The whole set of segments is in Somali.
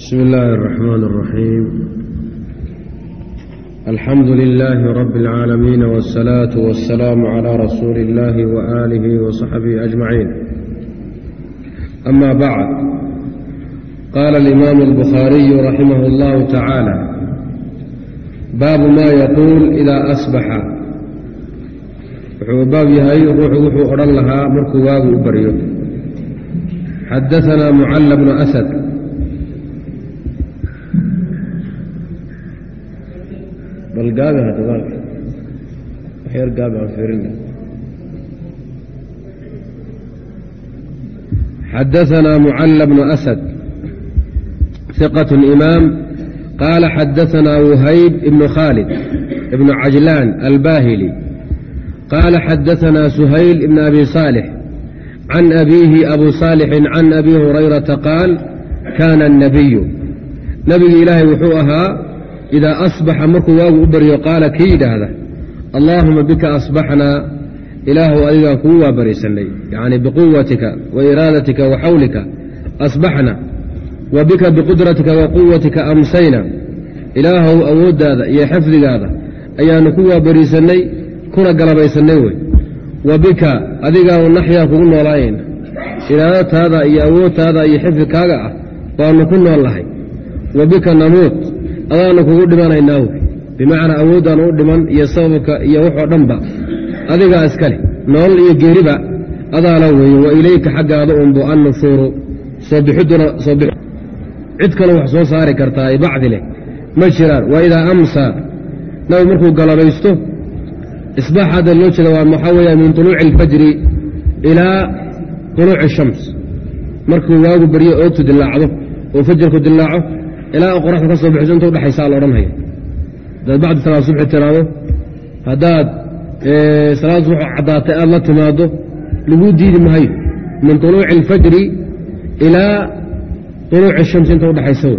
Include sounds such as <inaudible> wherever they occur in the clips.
بسم الله الرحمن الرحيم الحمد لله رب العالمين والصلاة والسلام على رسول الله وآله وصحبه أجمعين أما بعد قال الإمام البخاري رحمه الله تعالى باب ما يقول إذا أصبح wuxuu baab yahay ruuxu wuxuu odhan lahaa markuu waagu u baryo xadaثna mucala bnu asad bal gaabi hadda baalka waxyar gaabi aan fiirina xadaثna mucala bnu asad ثiqة imaam qaala xadaثna whayb ibnu khaalid ibnu cajlaan albahili qaala xadaثna shayl ibn abi صaalix can abiihi abu صaalixin can abi hurayrata qaal kaana الnabiyu nabigi ilaahay wuxuu ahaa idaa asbaxa markuu waagu u baryo qaala kii yidhaahda allaahuma bika asbaxnaa ilaahu adigaan kugu waabarisanay yani biquwatika wa iraadatika wa xawlika asbaxna wa bika biqudratika wa quwatika amsayna ilaahow awooddaada iyo xifdigaada ayaanu ku waabarisanay kuna galabaysanay wey wa bika adigaanu naxyaa kugu noolaayayna iraadataada iyo awoodtaada iyo xifdikaaga ah baanu ku nool nahay wa bika namuut adaanu kugu dhimanaynaa wey bimacnaa awooddaanu u dhiman iyo sababka iyo waxoo dhanba. Adigaa iskale nool iyo geeriba adaala weeye wa ilayka xaggaada unbu annushuuru cid kale wax soo saari kartaa bacdi leh. Ma jiraan wa idaa amsaa nabi markuu galabaysto isbaax hadda loo jeeda waa maxaa weeya min tuluuci alfajri ilaa tuluuci shams markuu waagu baryo oogtu dilaacdo oo fajarku dilaaco ilaa qoraxda ka soo bixiso inta udhexaysaa la odhanhaya haddaad bacdi salaad subxi tiraado haddaad salaad subax caddaatay aad la timaado laguu diidi maayo min tuluuci alfajri ilaa tuluuci shamsi inta udhexaysa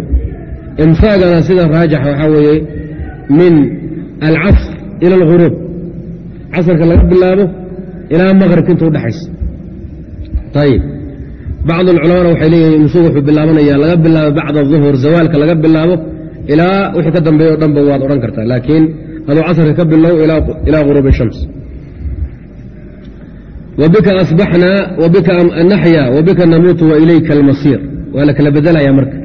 imsaagana sida raajixa waxaa weeye min alcasr ila alghuruub casarka laga bilaabo ilaa maqribka inta udhexaysa ayib bacd alculamana waxay leeyihiin imsuug wuxuu bilaabanaya laga bilaabo bacda aduhur zawaalka laga bilaabo ilaa wixii ka dambeeya o dhanba waad odhan kartaa laakiin aduu casarka ka bilow ilaa guruubi shams wabika asbaxnaa wabika naxya wabika namuutu wailayka almasiir waa la kala bedelaya marka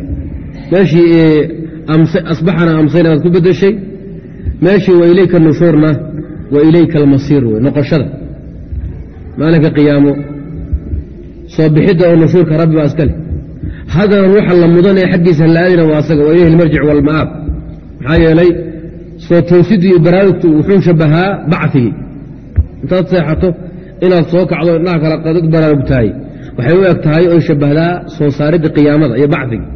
meeshii asbaxna amsayna aad ku bedeshay meeshii wailayka nushuurna wailayka almasiir wey noqoshada maalinka qiyaamo soo bixidda oo nushuurka rabbi baa iska leh. Haddana ruuxa la mudanee xaggiisa la-aadina waa asaga waa ilayhi almarjic waalma'aab maxaa yeelay soo toosidii iyo baraarugtu wuxuu shabbahaa bacfigii intaad seexato inaad soo kacdo indhaha kala qadad baraarugtahay waxay u eg tahay oy shabbahdaa soo saaridda qiyaamada iyo bacfigii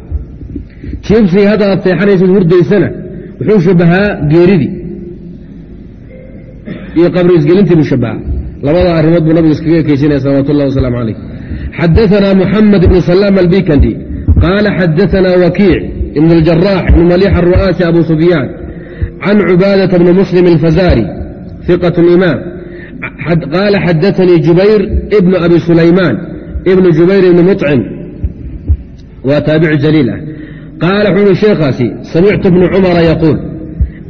jiibsigii hadda aad seexanaysid hurdaysana wuxuu shabbahaa geeridii. Iyo qabri isgelintii buu shabbahaa labada arrimood buu nabigu iskaga ekeysinaya salawat ullahi wasalaamu calayh xadaثna mxamed ibn salaam albikandi qaala xadaثna wakiic ibn اljarax ibn malix aلru'aasi abu sufyaan can cubaadaةa bni muslim اlfazari ثiqaة imaam qaala xadaثanii jubayr ibn abi sulaymaan ibn jubayr ibni muطcim waa taabici jaliil ah qaala wuxuu uhi sheekhaasi samictu ibna cumara yaquul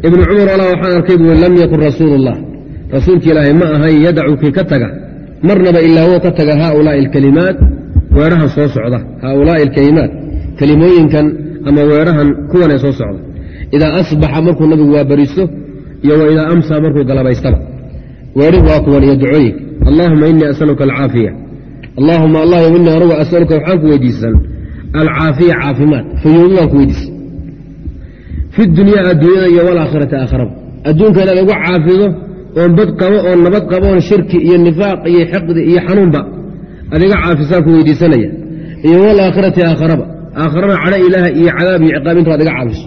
ibnu cumar ala waxaan arkay bui lam yakun rasuulu اllah rasuulki ilaahay ma ahayn yadacu kii ka taga marnaba ilaa wou ka taga haaulaai alkalimaat weerahan soo socda. Haaulaai alkalimaat kelimooyinkan ama weerahan kuwanee soo socda. Idaa asbaxa markuu nabigu waa bariso iyo wa idaa amsaa markuu galabaystaba. Weerihu waa kuwan iyo ducooyinka allaahuma inii asaluka alcaafiya. Allaahuma allah inii anugu asaluka waxaan ku weydiisan. Alcaafiya caafimaad fayoobi baan ku weydiisan. Fi dunyaa adduunyada iyo walaakhirati aakharaba adduunka inaad caafido oon bad qabo oon nabad qabo oon shirki iyo nifaaq iyo xiqdi iyo xanuunba adiga caafisaan ku weydiisanaya. Iyo walaakhirati aakharaba. Aakharana cadho ilaaha iyo cadaab iyo ciqaab intu adiga caafiso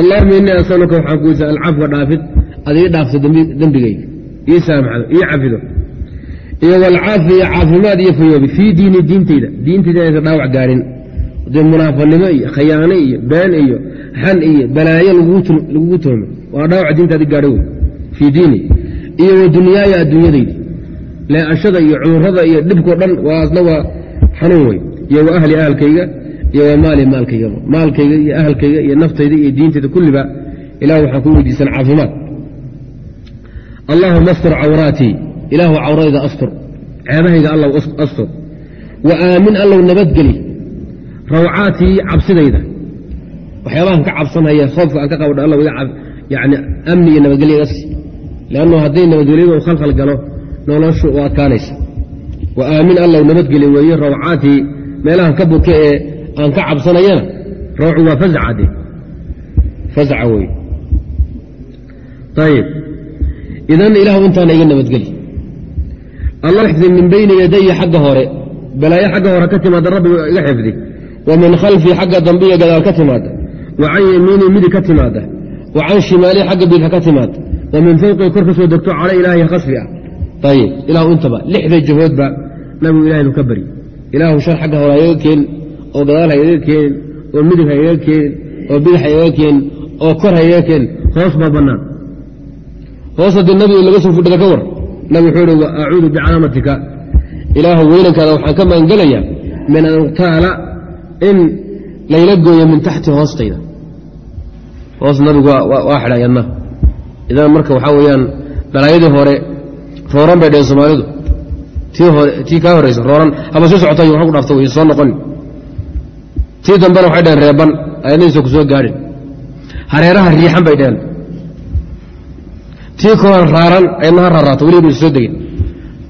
allahuma innii asaluka waxaan ku weydiisa alcafwa dhaafid ad ii dhaafto dembigayga. Ii saamaxdo ii cafido. Iyo walcaafiya caafimaad iyo fayoobi fii diini diintayda diintayda inaysan dhaawac gaarin. Dee munaafanimo iyo khayaano iyo been iyo xan iyo balaayo lagugu toomay waa dhaawac diintaadi gaadho wey fii diini iyo wa dunyaaya adduunyadaydi leeashada iyo cudurrada iyo dhibkao dhan waasna waa xanuun wey iyo wa ahli ahalkayga iyo waa maali maalkaygaba maalkayga iyo ahalkayga iyo naftayda iyo diintayda kulliba ilah waxaan ku weydiisan caafimaad. Allahuma astur cawraatii ilaahu cawradayda astur. Ceebahayga allow astur. Wa aamin allow nabadgeli rawcaatii cabsidayda. Waxyaabahan ka cabsanhaya hoofka aan ka qabadho allow yani amni iyo nabadgelya iga sii leannu hadday nabadgelyadu u khalkhal galo noloshu u adkaanaysa wa aamin allow nabadgeli weeye rawcaatii meelahan ka buke ee aan ka cabsanayana rawcu waa fazaca de fazaca wey ayib idan ilaahu intaana iga nabadgeli allah xifdi min bayni yadaya xagga hore balaayo xagga hore ka timaada rabbi iga xifdi wa min khalfii xagga dambiya gadaal ka timaada wa can yamiinii midig ka timaada wa can shimaalii xagga bidxa ka timaada wa min fawqii kor ka soo degto cala ilaahi khasfi ah. Ayib ilahu intaba lixda jahoodba nabigu ilahay nu ka bari ilaahu shar xagga hore ha iga keenin oo gadaal ha iga keenin oo midig ha iga keenin oo bidx ha iga keenin oo kor ha iga keenin hoos baa bannaan. Hoos haddii nabiga laga soo fudhada ka war nabig wuxuu ihi acuudu bicalaamatika. Ilaahu weynankaada waxaan ka maangelayaa min an uqtaala in layla gooyo min taxti hoostayda. Hoos nabigu waa xidhay adna idan marka waxaa weeyaan balaayadii hore rooran bay dhaheen soomaalidu. Tii kaa horraysa rooran. Haba sii socotay wax ku dhaafta soo noqoni tii dambena waxay dhaheen reeban ayadnaysa ku soo gaadhin. Hareeraha riixan bay dhaheen. Tii koan raaran ayadna ha raaraato weliba baysa soo degin.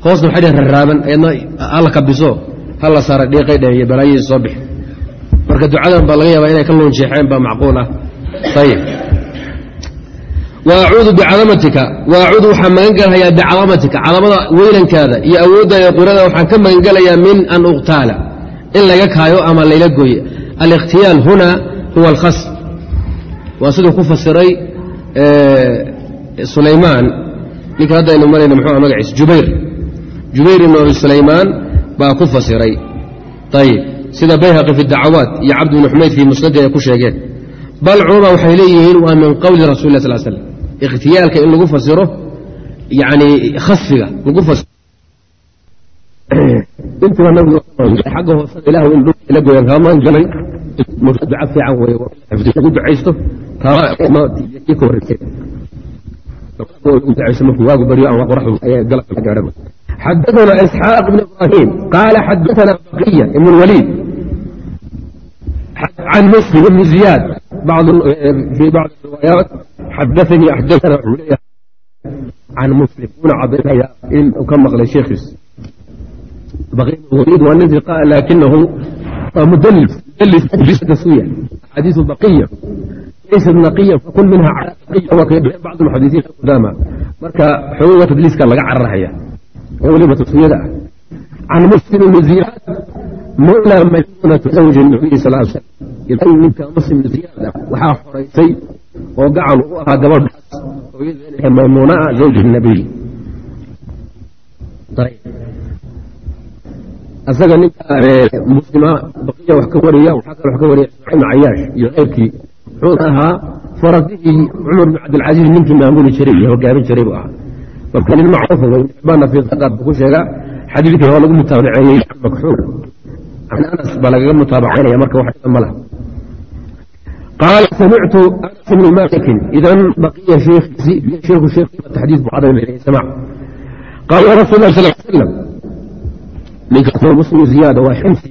Hoosna waxay dhaheen raraaban ayadna hala kabiso hala saara dhiiqay dhaheen iyo balaayadii soo bixi. Marka ducadan baa laga yaabaa inay ka loonjeexeen baa macquul ah. Ayib waacuudu bicadamatika waacuudu waxaan magan gelhayaa bicadamatika cadamada weynankaada iyo awoodda ee qurada waxaan ka magan gelayaa min an uqtaala in laga kaayo ama layla gooye alikhtiyaal huna huwa alkhas waa siduu ku fasiray sulaymaan ninka hadda aynu marayna muxuu magaciisa jubayr jubayr ibn abi sulaymaan baa ku fasiray ayib sida bayhaqi fi dacawaat iyo cabd bn xumayd fii musnadi ay ku sheegeen bal culama waxay leeyihiin waa min qowli rasul lah sal slam ikhtiyaalka in lagu fasiro yani khasfiga lagu <clears throat> agga hoosada ilah in dhula goyaan kama magan galay duca fiican wey ku ducaysto xadaana isxaaq bn ibrahim qaala xadaana baqiya ibn waliid can muslim ibn ziyaad eh, fi bacd riwaayaat xadaanii axdana wuxuu leeyahay can muslim una cadaynayaa inuu ka maqlay sheekhiis waliid waa nin riqa laakinahu waa mudlis mudlisasuya axaadiisu baqiya laysa naqiya fakul minha bacd almuxadisiin qudaama marka xoogoga tadliiska laga cararhaya oo weliba taswiyada ah can muslim bn ziyaad mawla majnunata zawja nabiyi sal slam ninka muslim bn ziyaad ah waxaa xoraysay oo gacan u ahaa gabadhaas maymuunaa zawji nabiy asaga ninka muslima baqiya wax ka wariya waxaa kale wax ka wariya ismaaciil cayaash iyo keyrkii wuxuuna ahaa faradihii cumar bin cabdilcasiis ninkii maamuli jiray iyo hogaamin jiray buu ahaa. Marka nin macruufa wey xibbaana fi saqaad buu ku sheegaa. Xadiidkii waa lagu mutaabaceeyey makxuul can anas baa lagaga mutaabacaynaya marka wax dhiba ma laha قال سمعت انس بن مالك اذا بقي شيخ شيخ الشيخ التحديث بعض سمع قال رسول الله صلى الله عليه وسلم من كثر مسلم زياده وحمص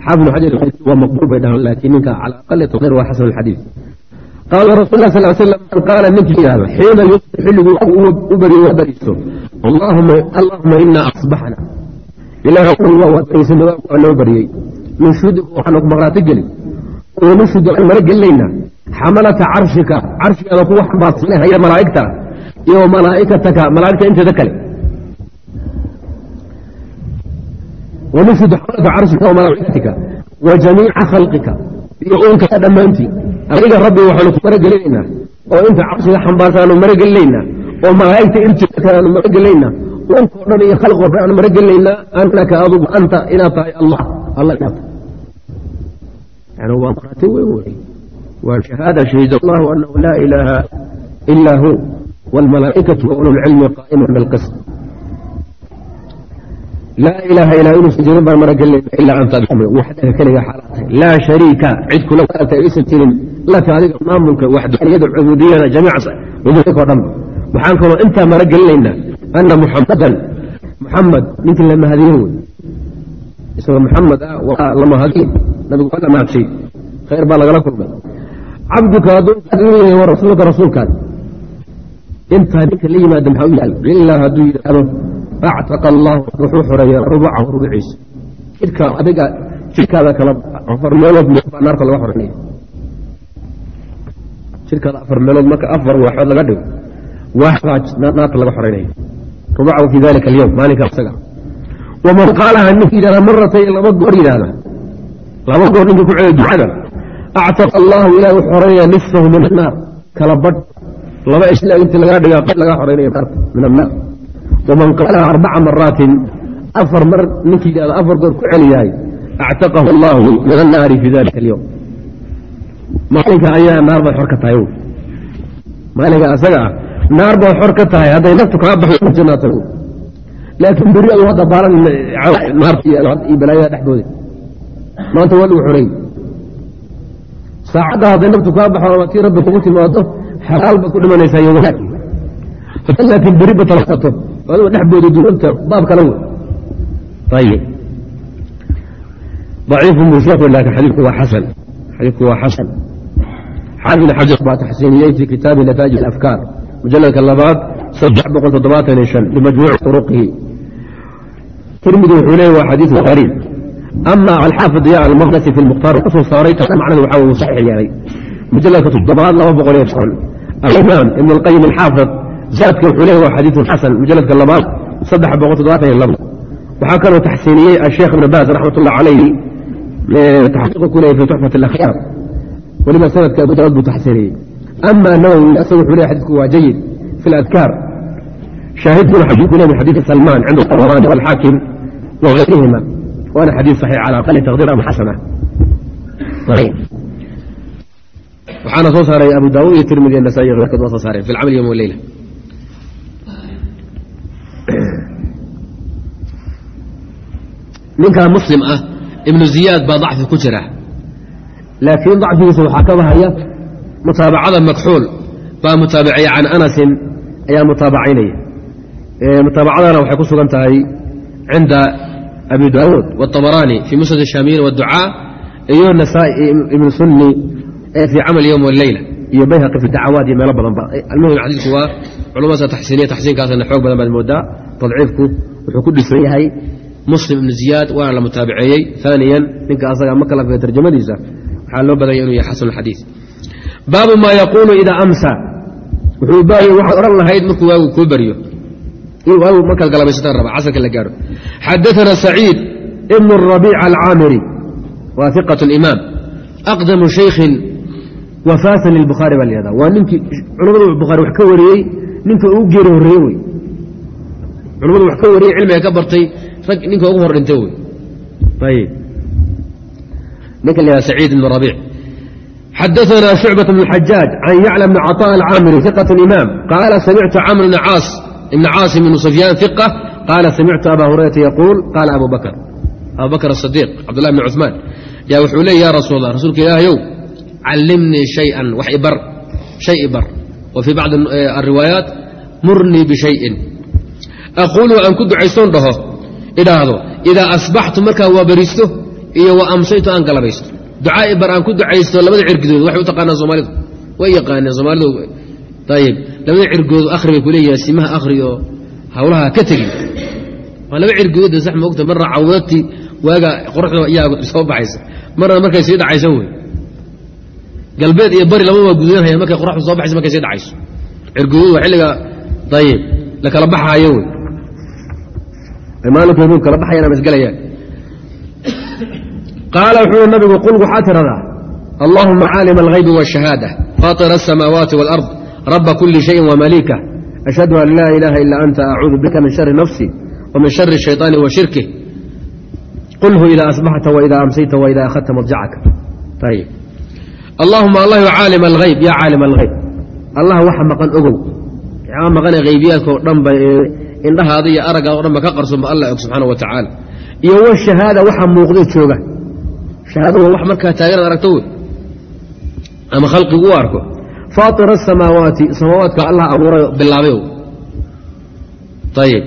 حافظ حجر هو مقبول بينهم لكن منك على الاقل تغير وحسن الحديث قال رسول الله صلى الله عليه وسلم قال منك هذا حين يحل أبري وبريسه اللهم اللهم انا اصبحنا الى الله وتيسن وانه بريي من شدك وحنك مراتجلي ونشهد أن مرق لنا حملة عرشك nushidu aan maragelaynaa xamalata carshika carshigaada ku xambaarsiinahaya malaaigta iyo malaaikataka malaaigta inteeda kale. Wanushidu xamalata carshika wa wa jamiica khalqika iyo uunkaa dhammaantii. Adiga rabbi waxaanu ku maragelaynaa oo inta carshiga xambaarsaanu maragelaynaa oo malaaigta irjikaanu maragelaynaa uunko dhan iyo khalqoo dhan aan maragelaynaa anaka adugu anta inaad tahay allah alla inaad tahay waa qaatay weyn wey waa shahaada shahid allahu anahu laa ilaaha ilaa hu wاlmalaa'ikaةu waululcilmi qaa'ima bilqis laa ilaaha ilaa inuusan jirin baan maragelin ilaa anta waxdaga keliga xaalaatay laa shariika cid kula waalta aysan jirin laka adiga maamulka waxdaniyada cubudiyada jamiica umurka o dhan waxaan kaloo intaa maragelinaynaa ana muxamadan muxamed ninkii la mahadiyo wey isagoo muxamed ah waa la mahadiyo mahadshay khayr baa lagala kulmay. Cabduka addoonkaad inuu yahay wa rasuulka rasuulkaad intaa ninka la yimaada maxaa u yaal ilaa hadduu yidhaahdo actaqa allahu wuxuu xoreeya rubacahu rubuciisa. Jidhka adiga jidhkaada kala afar meelood baa naarta laga xoreynaya jidhkaada afar meelood marka afar waaxood laga dhigo waaxbaa naarta laga xoreynaya rubacahu fi dalika alyowm maalinka isaga. Waman qaalaha ninka yidhahda maratay laba goor yidhahda laba goor ninka ku celiya ducada actaqa allahu ilahi wuxuu xoreynaya nisfahu min annaar. Kala badh laba isla inti lagaa dhigaa qad laga xoreynaya naarta min annaar. Waman qaalaha arbaca maraatin afar mar ninkii yidhahda afar goor ku celiyahay actaqahu allahu min annaari fi dalika alyowm maalinka ayaa naar baad xor ka tahay. Maalinka asaga ah naar baad xor ka tahay hadday naftu kaa baxdo jannaata laakiin beri adu hadda baalan naarta iyo balaayada dhexdooda maanta waa lagu xoreey saacadda hadday naftu kaa baxo tii rabbi kugu timaado xalaal ku dhimanaysaa iyo wanaag. Laakiin beri ba talaato adigo dhexbooda duulanta baab kale wey ayib ضaciifu mushaku laakin xadiidku waa xasan. Xadiidku waa xasan. Xaafid xajar baa taxsiiniyey fi kitaabi nataaj alafkaar mujaladka labaad bimajmuuci turuqihi. Tirmidi wuxuu leeyahy waa xadiidu qariib ama alxaafid ya almaqdasi fi mukhtaar wuxuu saaray macnadu waxa uu saxiix yeelay mujaladka toddobaad laba boqol iyo soon alimaam ibn alqayim alxaafid zaadka wuxuu leeyahy waa xadiidun xasan mujaladka labaad saddex boqol toddobaatan iyo labo waxaa kaloo taxsiiniyey asheekh ibn baas raxmat ullah calayhi taxqiiqu ku leeyay fi tuxfat alakhyaar weliba sanadka abu daawud buu taxsiiniyey ama nawowi isagu wuxuu leeyahy xadiidku waa jayid fi aladkaar shaahidkuna xadiidku leeyahy xadiidka salmaan cinda tabarani walxaakim wahayrihima waana xadiid صaxiix calى aqali taqdiir ama xasana waxaana soo saaray abu daawud iyo tirmidi iyo nasaai waa soo saareen fi lcamal yom waleyla ninkaa muslim ah ibnu ziyaad baa dacfi ku jira laakiin dacfigiisa waxaa ka bahaya mutaabacada makxuul baa mutaabaceeya can anasin ayaa mutaabacaynaya mutaabacadana waxay ku sugan tahay cinda abi daawuud wاطabaraani fii musnad shaamiyin wاducaa iyo nasaai ibnu sunni fii camal yowm wاleyla iyo bayhaqi fi dacawaat iyo meelo badan ba almuhim xadiidku waa culumadaasa taxsiiniya taxsiinkaasna xoog badan baad moodaa tadciifku wuxuu ku dhisan yahay muslim ibnu ziyaad waana la mutaabaceeyey aaniyan ninka asaga ma kala figa tarjamadiisa waxaa loo badanya inuu yahay xasan xadiis baabu maa yaquulu idaa amsa wuxuu baayay waxaad odhan lahayd markuu waagu kuu baryo waagu markaad galabaysataan raba casarka la gaaro. Xadaana saciid ibn rabiica alcaamiri waa iqat imaam aqdamu shaykhin wafaasan lilbukhaari baa lahahda waa ninkii culamadu bukhari wax ka wariyey ninka ugu geeri horreeye wey. Culamadu wax ka wariyey cilmiga ka bartay rag ninka ugu hor dhinta wey. Ayb ninka la saciid ibn rabiic. Xadaana shucbat bn xajaaj can yacla bni caطaء alcaamiri iqat imaam qaala samictu camr bn caas ibn caasim ibn sufyaan iq qaala samictu aba hurayrata yaquul qaala abu bakr. Abu bakr asidiq cabdullah bn cumaan yaa wuxuu leey ya rasuul allah rasuulka ilaahayow callimnii shayan wax ibar shay ibar wa fii bacdi ariwaayaat murnii bishayin aquulu aan ku ducaysoon dhaho idhaahdo idaa asbaxtu markaa waabaristo iyo wa amsaytu aan galabaysto. Ducaa ibar aan ku ducaysto labada cirgidood waxay u taqaanaan soomaalidu. Way yaqaaneen soomaalidu ayib labada cirgoodu akhri bay kuleeyihin simaha akhri oo hawlaha ka tegin waa laba cirgidood sax moogta marna cawdati waaga qoraxda iyaa soo baxaysa marna markay sii dhacayso wey galbeed iyo bari laba waa gudanhayaan markay qoraxdu soo baxaysa markay sii dhacayso cirgidood waa xilliga ayib la kala baxaayo wey maalinka habeen kala baxayaan ama isgalayaan qaala wuxuu i nabigu qul waxaa tiradaa allahuma caalima alghaybi wاshahaada faطira الsamaawaati wاlأrض raba kuli shayin wamaliika ashhadu an laa ilaaha ilaa anta acuudu bika min shari nafsi wmin shari shayطaani wa qulhu idaa asbaxta waidaa amsayta waidaa akhadta madjacaka allahuma allah caalim alhayb yaa caalim alhayb allah waxa maqan ogow yaa maqane haybiyaadkao dhanba ee indhahaada iyo araggaad o dhanba ka qarsoba allah og subxaana wa tacaala iyo wa shahaada waxa muuqday jooga shahaada waa wax markaa taagan ad aragto wey ama khalqigu u arko faaطir asamaawaati samaawaadka allah abuuray bilaabay ayib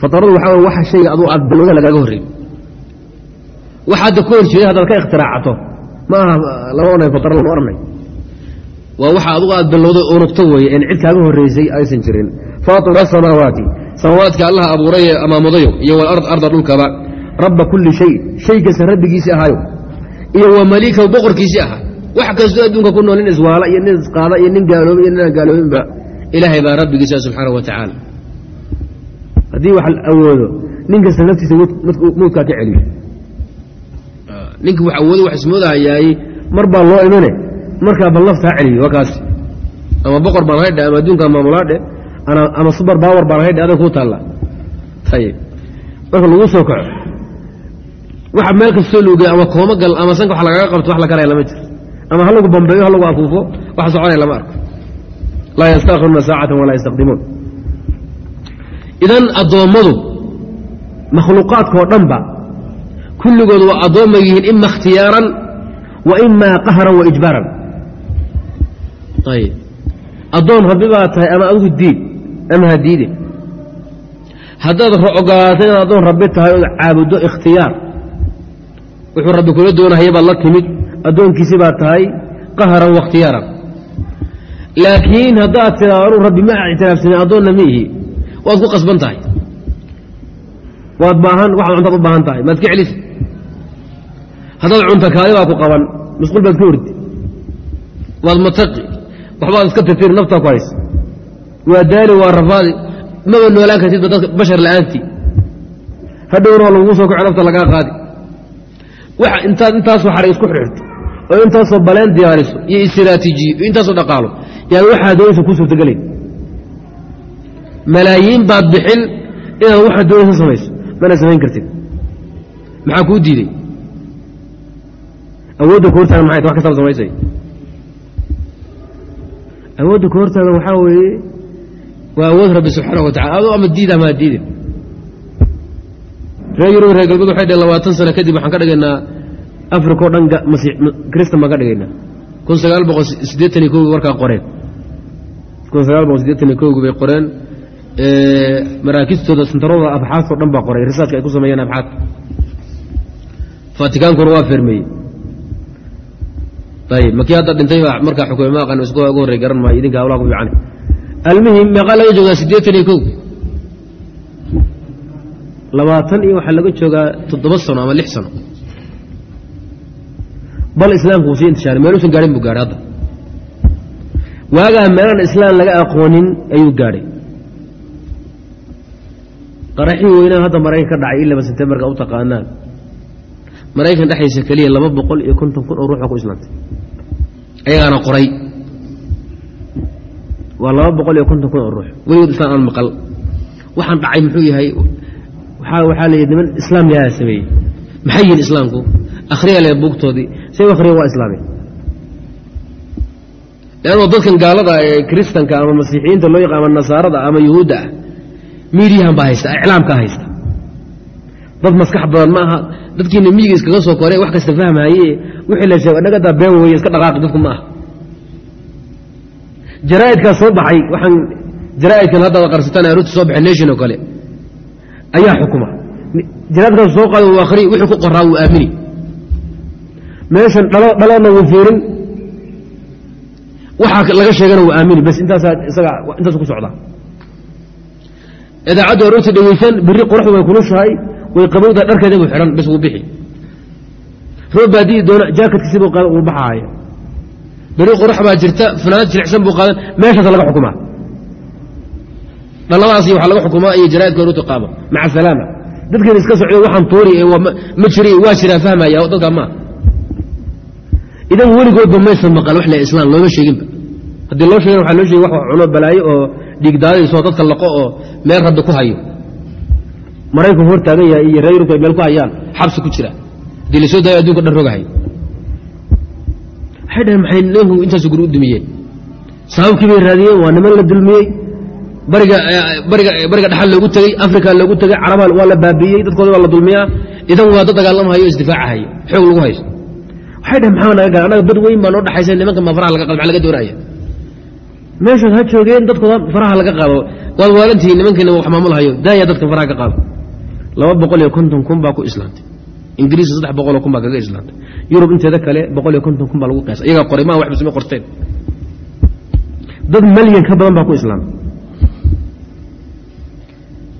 fataradu waxaa wey waxa shayga aduu aad bilowda lagaaga horreey wax ku horjeeda haddaad ka ikhtiraacto ma lama odhanay fatara lama odhanay waa waxa adugu aad bilowday unugto weeye in cid kaaga horreysay aysan jirin faaطir asamaawaati samaawaadka allaha abuuray ee amaamudayo iyo walard arda dhulkaba rabba kulli shay shay kasta rabbigiisii ahaayo iyo wa maliikahu boqorkiisii ahaa wax kastoo adduunka ku nool nin iswaala iyo nin isqaada iyo nin gaaloobay iyo ninaan gaaloobinba ilaahay baa rabbigiisa subxaana wa tacaala. Haddii wax awoodo nin kasta naftiisa mowdkaa ka celiyo. Ninki wax awoodo wax ismoodahayaay mar baa loo imane markaa bal naftaa celiyo waa ama boqor baan haydhe ama adduunkaa maamulaadhe ama subar baawar baan haydhe adag kuu taalla. Ayib marka lagu soo kaco waxa meel kastoo luugay ama kooma gal ama sanka wax lagaga qabto wax la galaya lama jiro ama ha lagu bambeeyo ha lagu afuufo wax soconaya lama arko. Laa yastaakhiruna saacatan walaa yastaqdimuun. Idan addoommadu makhluuqaadkaoo dhanba kulligood waa addoomma yihiin ima ikhtiyaaran wa imaa qahran wa ijbaaran. Addoon rabbi baa tahay ama adigu diid ama ha diide haddaad ogolaato inaad addoon rabbi tahay ood caabuddo ikhtiyaar wuxuu rabbi kula doonahaya baad la timid addoonkiisi baa tahay qahran wa ikhtiyaaran laakiin haddaad tiraa anuu rabbi ma ictiraafsanin addoonna ma waad ku qasban tahay. Waad baahan waxaad cuntaad u baahan tahay maad ka celisa haddaad cunta kaadi baa ku qaban masquul baad ka ordi waad mataqi waxbaad iska tirtiri naftaa ku haysa. Waa daali waa rafaadi maba noolaan kartidba dadka bashar la'aantii. Hadhowna waa lagugu soo kaco nafta lagaa qaadi. Intaad intaasoo xaray isku xirxirto oo intaasoo baleen diyaariso iyo istiraatiijiyo iyo intaasoo dhaqaalo yaan waxaa doonaysa ku suurtagelayn malaayiin baad bixin inaad waxaa doonaysa samayso mana samayn kartid. Maxaa kuu diiday? Awoodda ku hortaagan maxay ta wax kastaaba samaysay awoodda ku hortaagan waxaa weeye waa awood rabbi subxaana wa tacala adoo ama diid ama diidin. Reer yurub reer galbeed waxay dhaheen labaatan sano kadib waxaan ka dhigaynaa africa o dhan kristan baan ka dhigaynaa kun sagaal boqol siddeetan iyo kowgi warkaa qoreen. Kun sagaal boqol siddeetan iyo kowgi bay qoreen. Maraakistooda santarooda abxaastoo dhan baa qoray risaadka ay ku sameeyeen abxaadka. Fatikaankuna waa fermeeyey ayib makii hadda dhintay baa markaa xukumay ma aqan isku ugu horrey garan maayo idinka hawlaha ku fiican almuhim meeqaa laga joogaa siddeetan iyo kow labaatan iyo waxaa laga joogaa toddoba sano ama lix sano bal islaamku wuu sii intishaaray meeluusan gaadhin buu gaadhay hadda. Waagaa meelaan islaam laga aqoonin ayuu gaadhay. Qaraxii weynaa hadda maraykan ka dhacay ilaba sebtembarka u maraykan dhexdiisa keliya laba boqol iyo konton kun oo ruux baa ku islaantay. Ayagaana qoray. Waa laba boqol iyo konton kun oo ruux. Weligood islaan aan maqal. Waxaan dhacay muxuu yahay? Waxaa layidhi niman islaam yahaa sameeyey. Maxay yihiin islaamku akhriya le buugtoodii. Say u akhriyan waa islaameen leanno dadkan gaalada ee kiristanka ama masiixiyiinta loo yaqaan ama nasaarada ama yuhuudda ah miidiyahan baa haysta iclaamkaa haysta. Dad maskax badan ma aha dadkiina miyiga iskaga soo koree wax kasta fahmahaye wixii la sheego been weye iska dhaqaaqi dadku ma aha. Jaraa'idkaa soo baxay waxaan jaraa'idkan haddaad qarsataan aroorta soo baxay nation oo kale. Ayaa xukuma. Jaraa'idkaas soo qaada wuu akhriyi wixii ku qoraa wuu aamini meeshan dhalo dhalona wuu fiirin. Waxaa laga sheegana wuu aamini bas intaasu ku socdaa idaacaddu aroorta dhegeysan berri qoraxdu way kulushahay way qabowda dharkeeda buu xidhan bas wuu bixi. Roob baadii doona jaakadkiisi buu qaadan wuu baxaaya berri qorax baa jirta fanaanad jilicsan buu qaadan meeshaasa laga xukumaa. Dhaladaasi waxaa laga xukumaa iyo jaraa'idka aroorta qaaba maca salaama. Dadkan iska socdo waxaan tuuri ma jiri waa jiraa fahmaya dadka maa idan weligoodba maysan maqal wax le islaam looma sheeginba haddii loo sheegana waxa loo sheegay wax cuno balaayo oo dhiigdaadayso dadka laqo oo meel rabbi ku hayo. Maraykanku hor taagan yahay iyo reer ay meel ku hayaan xabsi ku jira. Haddii la soo daayo adunka dhan rogahay waxay dhaheen maxay nimanku intaasu guri u dumiyeen? Sababkii bay raadiyeen waa niman la dulmiyey. Bariga dhaxal loogu tegey africa loogu tegey caraba waa la baabiiyey dadkooda waa la dulmiyaa. Idan waa dad dagaalamahayo o isdifaacahayo xoog lagu haysto waxay dhaheen maxaa naga gal annaga bad weyn baa noo dhaxaysa nimanka ma faraha laga qado maxa laga doonaya meeshood ha joogeen dadkooda faraha laga qaado waad waalantihiin nimankiina wax maamulhayo daaya dadka faraha ka qaado laba boqol iyo konton kun baa ku islaantay. Ingiriiska saddex boqoloo kun baa kaga islaantay. Yurub inteeda kale boqol iyo konton kun baa lagu qiyaasa iyagaa qoray maa wax muslimin qorteen. Dad malyan ka badan baa ku islaamay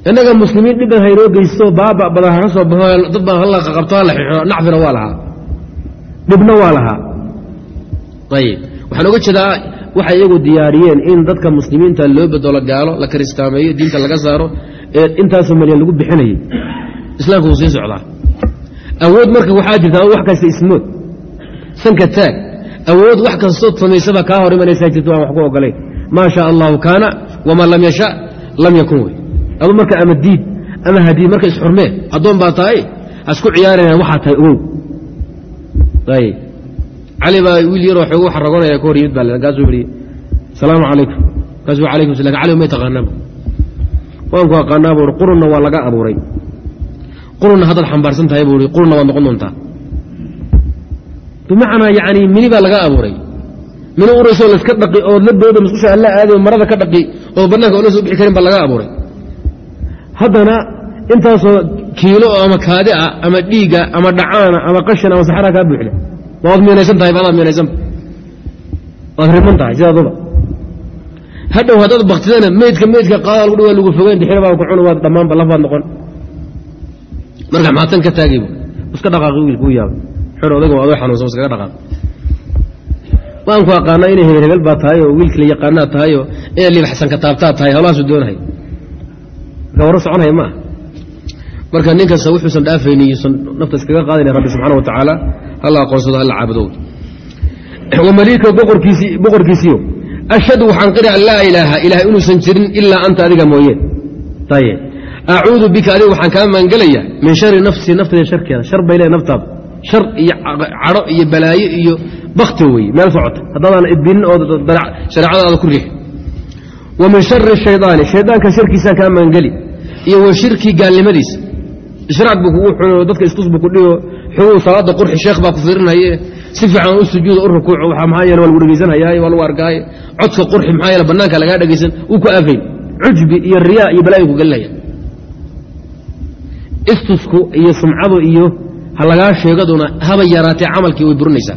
innaga muslimiin dhibban haynoo geysto baaba badan haka soo baxo dad baan halla qabto halla xixo nacfina waa lahaa dhibna waa lahaa. Ayib waxaan oga jeedaa waxay iyagu diyaariyeen in dadka muslimiinta loo bedelo gaalo la kiristaameeyo diinta laga saaro ee intaasoo malyan lagu bixinayay. Islaamka wuu sii socdaa. Awood marka waxaa jirta wax kasta ismood. Sanka taag. Awood wax kastood samaysaba kaa hor imanaysaa jirto aan wax ku ogolayn. Maa shaa allahu kaana wamaa lam yasha lam yakun wey adu marka ama diid ama hadiid marka isxurmee addoon baa tahay ha isku ciyaarana waxaa tahay ogow cali baa wiil yaroo xoogu xaragonaya ka hor yimid baa kaasuu yihi salaamu calaykum kaasuu alaykum salam cali may taqaanaaba waan ku aqaanaa buu qurunna waa laga abuuray qurunna haddaad xambaarsan tahay buu i qurunna waad noqon doontaa bimacnaa yani mini baa laga abuuray mini uraysoo laska dhaqi oo labooda musqusha alla oo marada ka dhaqi oo bannaanka ola soo bixi karin baa laga abuuray haddana intaasoo kiilo ama kaadi ah ama dhiiga ama dhacaana ama qashan ama saxaraa kaa buuxda. Waad miinaysan tahay baadaad miinaysanta waad riman tahay sidaaduba hadhow haddaad baktidana meydka meydka qaada lagu dhawaa lagu fogeyn dixira baa ku cuni waad dhammaanba lafaad noqon. Marka maxaa tan ka taagay bu iska dhaqaaqi wiilku u yaabay. Xor odayga adoo xanuunsan iskaga dhaqaaq waan ku aqaanaa inay hebel hebel baa tahay oo wiilkii la yaqaanaa tahay oo inaad libaxsan taabtaa tahay hawlahaasu doonahay. Marka warro soconaya ma ah marka nin kasta wuxuusan dhaafayni yuusan nafta iskaga qaadayna rabbi subxana wa tacaala halla aqoonsado halla caabudo wamaliika boqorkiisiyo ashhadu waxaan qiri an laa ilaaha ilaah inuusan jirin ilaa anta adiga mooye. Taye acuudu bika adiga waxaan kaa maangelaya min shari nafsii naftayda sharkeeda shar bay leedahay naftaada. Shar iyo cadho iyo balaayo iyo bakti weeye meel socota. Haddaadan idbinin oo shareecadaada ku riix. Wa min shari shaydaani shaydaanka sharkiisaan kaa maangeli. Iyo wa shirkii gaalnimadiisa ishraak buu kugu xuno dadka istus buu ku dhigo. Xuguu salaada qurxi sheekh baa ku fiirinhaye si fiican u sujuuda u rukuuco waxaa maxaa yeele waa lagu dhegaysanhayaay waa lagu arkaaye codka qurxi maxaa yeele bannaanka lagaa dhegaysan uu ku aafayn cujbi iyo riyaa iyo balaayo ku gelinaya istusku iyo sumcadu iyo ha lagaa sheegaduna haba yaraatee camalkii way burinaysaa.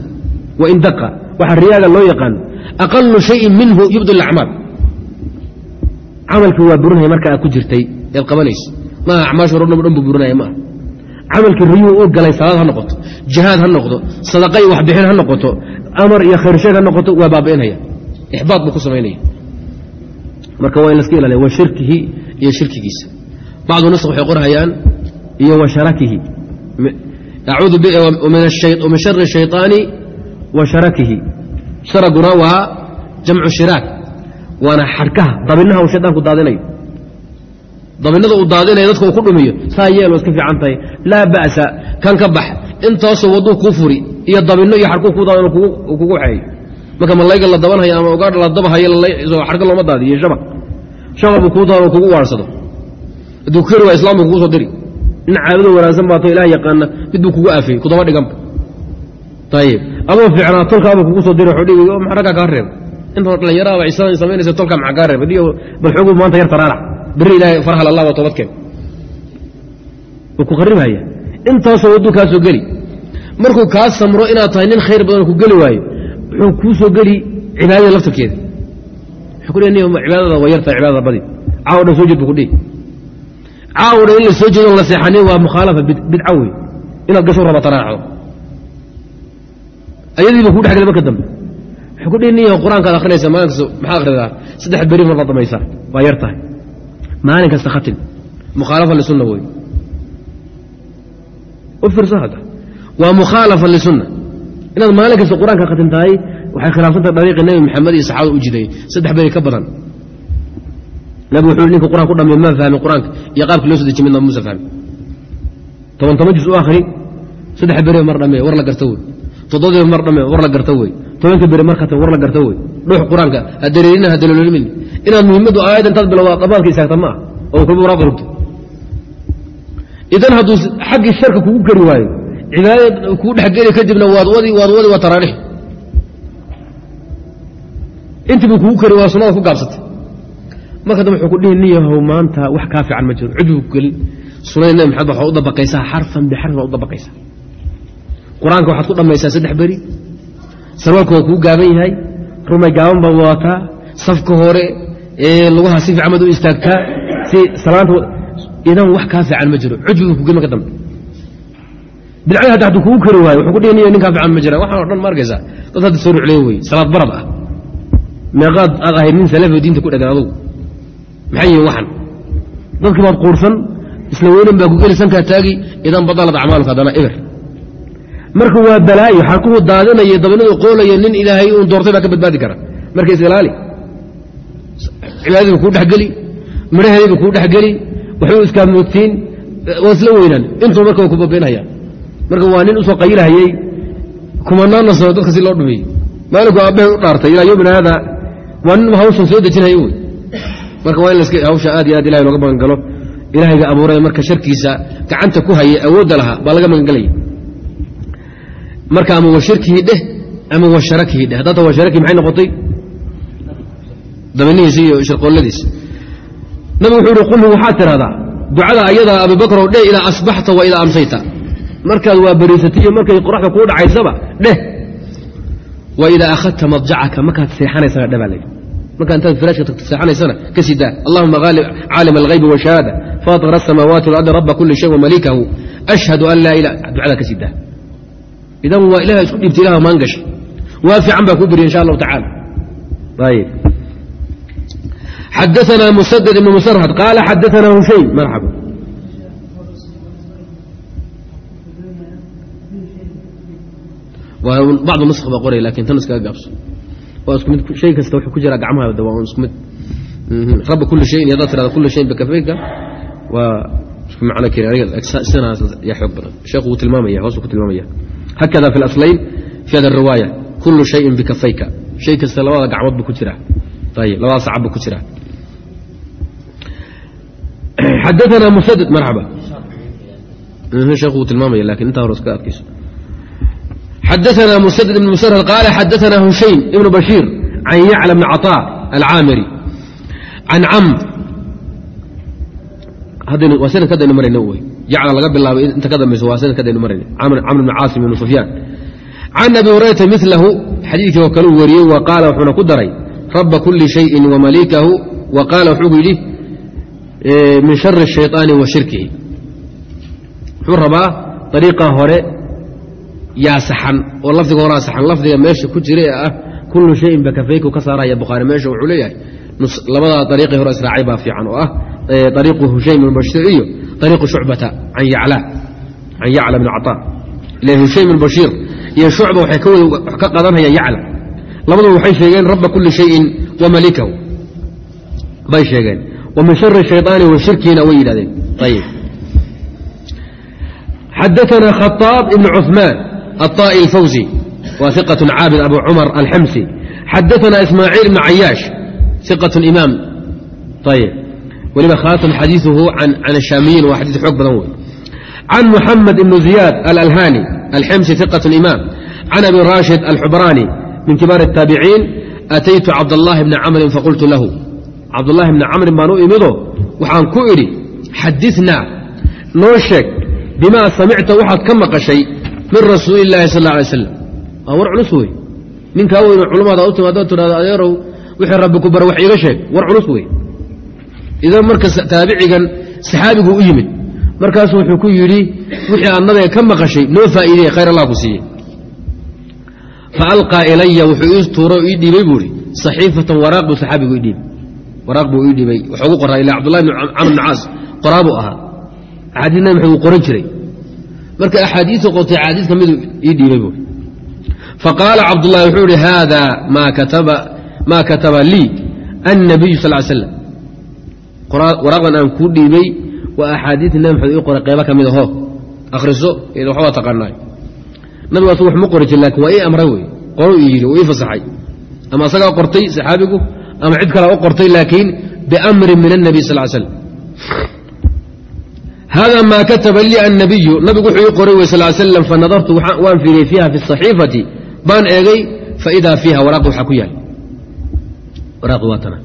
Wain daqa waxa riyaaga loo yaqaano aqalu shayin minhu yubdi acmaal. Camalkii waa burinaya marka aad ku jirtay ead qabanaysa maaha acmaashu hor dhan buu maaha camalkii riyuu u galay salaad ha noqoto jihaad ha noqdo sadaqa iyo waxbixin ha noqoto amar iyo khayrsheeg ha noqoto waa baabi'inaya. Ixbaad buu ku samaynaya. Marka waa in laska ilaaliya wa shirkihi iyo shirkigiisa. Bacdu nusq waxay qorhayaan iyo wa sharakihi. Min shari shayطaani wa sharakihi. Sharaguna waa jamcu shiraak waana xadhkaha dabinaha uu shaydaanku daadinayo dabinada uu daadinayo dadka uu ku dhumiyo saa yeelo iska fiican tahay laa ba'sa kan ka bax. Intaasoo wadduu kuu furi iyo dabinno iyo xadhkuu ku daadin kugu xeeyo. Marka malayga la dabanhayo ama ugaadha la dabahayo xadhka looma daadiyo shabaq shabaq buu kuu daado kugu waarsado. Hadduu keri waa islaamku kugu soo diri. Nin caabado wanaagsan baato ilaah yaqaana mid buu kugu aafayey kudaba dhiganba ayib adoo fiicnaa tolkaaba kugu soo diri xudhigi maxa raggaa kaa reeba? Intaad dhallinyaraaba cisadan samaynaysa tolkaa maxaa kaa reeba? Diyo bal xogu maanta yar taraarax beri ilaahay farha lalla waa toobadkeen ku qaribhaya intaasoo wadduu kaa soo geli. Markuu kaa samro inaad tahay nin khayr badan ku geli waayo wuxuu kuu geli cibaadada nin cibaadada waa yartahay cibaadada badi. Caawo dhan soo jeed bu ku dhihi. Caawo dhan in la soo jeedo la seexanin waa mukhaalafa bidca wey inaad gasho raba taraacdo. Ayadiiba kuu dhex gelay marka dambe. Wuxuu ku dhihi nin qur'aankaad akrinaysa maalin kasta maxaa akhridaa? Saddex beri mar damaysaa waa yar tahay maalin kasta khatin mukhaalafa lisunna wey u fiirso hadda. Waa mukhaalafa lisunna inaad maalin kasta qur'aanka khatin tahay waxay khilaafsantahay dariiqi nebi maxamed iyo saxaabada u jidayey saddex beri ka badan. Nabigu wuxuu ninka quraan ku dhamiy maa fahmin qur'aanka. Iyo qaabkii loo soo deji midna muusa fahmin. Toban toban juz u akhri saddex beri mar dhame war la garta wey toddobadiiba mar dhame war la garta wey tobanka beri mar khatan war la garta wey dhuux qur'aanka ha dareerina ha daloololimin inaad muhimaddu aayadda intaad bilowda dhammaadka istaagta ma ah oo kulba waraaqda rugto idan hadduu xaggii sharka kugu kari waayo cibaadada kugu dhexgeli kadibna waad wadi waad wadi waa taraanix intiibuu kugu kari waa sunada ku gaabsatay. Marka dambe wuxuu ku dhihi nin yahow maanta wax kaa fiican ma jiro. Cujbu gelin. Sunada nabi maxamed u dabaqaysaa xarfan bixarfin waa u dabaqaysaa. Qur'aanka waxaad ku dhammaysaa saddex beri. Sarwaalku waa kuu gaaban yahay. Rumay gaaban baad wadataa. Safka hore lugaha si fiican baad u istaagtaa si salaanta idan wax kaa fiican ma jiro. Cujbigu ku gelin marka dambe. Bidcada hadda hadduu kugu kari waayo wuxuu ku dhihi nin yahow nin kaa fiican ma jira. Waxaan o dhan ma arkaysaa. Dad hadda soo rucleyn wey salaad barad ah. Meeqaad aad ahayd nin salafo diinta ku dhegan adugu. Maxay yihiin waxan? Dadkii baad quursan isla weynan baa ku geli sankaa taagi idan badalad acmaalka haddana eber marka waa balaayo xarkuhu daadinaya dabanidu qoolaya nin ilaahay uun doortay baa ka badbaadi kara. Marka is cibaadadiiba kuu dhexgeli midhaheediiba kuu dhexgeli waxbuu iskaamugtiin waa isla weynaan. Intuu marka waa ku babaynhaya marka waa nin u soo qayilhayey kumanaanna sano dadka si loo dhumeeyey maalinku aabbahay u dhaartay ilaa yomina haada waa nin hawshan soo dejinaya wey marka waa in laska hawsha aad iyo aad ilahay looga magangalo ilahayga abuuray marka sharkiisa gacanta ku hayay awoodda lahaa baa laga magangelaya marka ama wa shirkihii dheh ama wa sharakihii dheh haddata wa sharakii maxay noqotay dabanihiisa iyo shirqooladiisa nabigu wuxuu ihi qulhu waxaad tidhahdaa ducada ayadaa abubakrow dheh idaa asbaxta wa idaa amsayta. Markaad waa bariisatay iyo markay qoraxda kuu dhacaysaba dheh. Wa idaa akhadta madjacaka markaad seexanaysana dheh baa layidhi markaa intaad firaashka tagto seexanaysana ka sii daa. Allahuma caalim alghaybi washahaada faatira asamaawaati walardi raba kuli shay wamalikahu ashhadu an laa ilah ducadaa ka sii daa. Idan waa ilaha isku dhiibta ilaha maan gashay. Waa fiican baa kuu beriya insha allahu tacala ayib xadaثna msdd ibn msrhd qaala xadaثna hushaym marxaba bacdu nusq baa qoraya lakin tan iskaga gaabso waa isku mid shay kasta wuxuu ku jiraa gacmahaada waa isku mid raba kuli shayin haddaad tirada kuli shayin bikafayka waa isku macno keli aniga sinaas yaa xoog badan sheekhu wuu tilmaamaya hoosuu ku tilmaamaya hakada fi اlaslayn fi hada الriwaaya kulu shayin bikafayka shay kasta labada gacmood buu ku jiraa ayib labada sacab buu ku jiraa xadaثna msdd marxaba sheekhu wuu tilmaamaya lakin intaa hore iska adkayso xadaثna msdd ibn msrhd qaala xadaثna hushaym ibn bashiir can yacla bn caطاء alcaamiri can camr waa sanadka haddaynu marayna wey yacla laga bilaabay inta ka dambayso waa sanadka haddaynu marayna camr bn caasim ibn sufyaan can abi hurayrata milahu xadiidkii oo kale u wariyey wa qaala wuxuuna ku daray raba kuli shayin wamaliikahu wa qaala wuxuu yidhi min shari shayaani wa wuxuu rabaa ariiqaa hore yaa oo lafdiga horaa saxan lafdiga meesha ku jira ee ah kullu shayin bakafayku ka saaraya bukhaari meesha wuxuu leeyahay labadaa ariiqii hore israacay baa fiican oo ah ariiqu hushaym ibashir iyo ariiqu shucbata can yacla bn cataa ile hushaym ibashiir iyo shucba waxay ka qadanhayaan yacla labaduba waxay sheegeen raba kuli shayin wa malikahu bay sheegeen wa min shari shayطaani wa shirkihina way yidhahdeen ayib xadaثna khaطاab ibn cuثmaan الطائي الفوزي وثقة عابد أبو عمر الحمسي حدثنا إسماعيل بن عياش ثقة إمام طيب ولما خاتم حديثه عن عن الشاميين وحديث حق بنوي عن محمد بن زياد الألهاني الحمسي ثقة إمام عن أبي راشد الحبراني من كبار التابعين أتيت عبد الله بن عمرو فقلت له عبد الله بن عمرو بن إمضو وحان كؤري حدثنا نوشك بما سمعت وحد كما قشي min rasuuli اlahi sal اla alay slam waa war culus wey ninkaa weynu culummaada u timaado tidhahdo adeerow wixii rabbi ku bara wax iiga sheeg war culus wey idan marka taabicigan saxaabigu u yimid markaasu wuxuu ku yidhi wixii aad nabiga ka maqashay noo faa'iidey khayr allah ku siiyey faalqaa ilaya wuxuu ii tuuro ii dhiibay buu ihi saxiifatan waraaq buu saxaabigu ii dhiibay waraaq buu ii dhiibay wuxuu ugu qoraa ila cabdullahi bn camr bn caas qoraa buu ahaa axaadiis nabi maxamed uu qoran jiray marka axaadiista qortay axaadiiska miduu ii dhiibay buui faqaala cabdullahi wuxuu ihi haada maa kataba lii annabiyu sal l slam waraaqdan aan kuu dhiibay waa axaadiista nabi maxamed ii qoray qeybo ka mid aho akhriso waxbaa taqaanaay nabigu asagu wax ma qori jir lakin waa ii amray wey qoruu ii yidhi wuu ii fasaxay ama asagaa qortay saxaabigu ama cid kale u qortay laakiin biamrin min الnabiy sal slam hada ma kataba lii annabiyu nabigu wuxuu ii qoray wey sal slam fanadartu waan fiiriyey fiiha fi الصaxiifati baan eegay faida fiiha waraaqi waxaa ku yaal waraaqi waa tana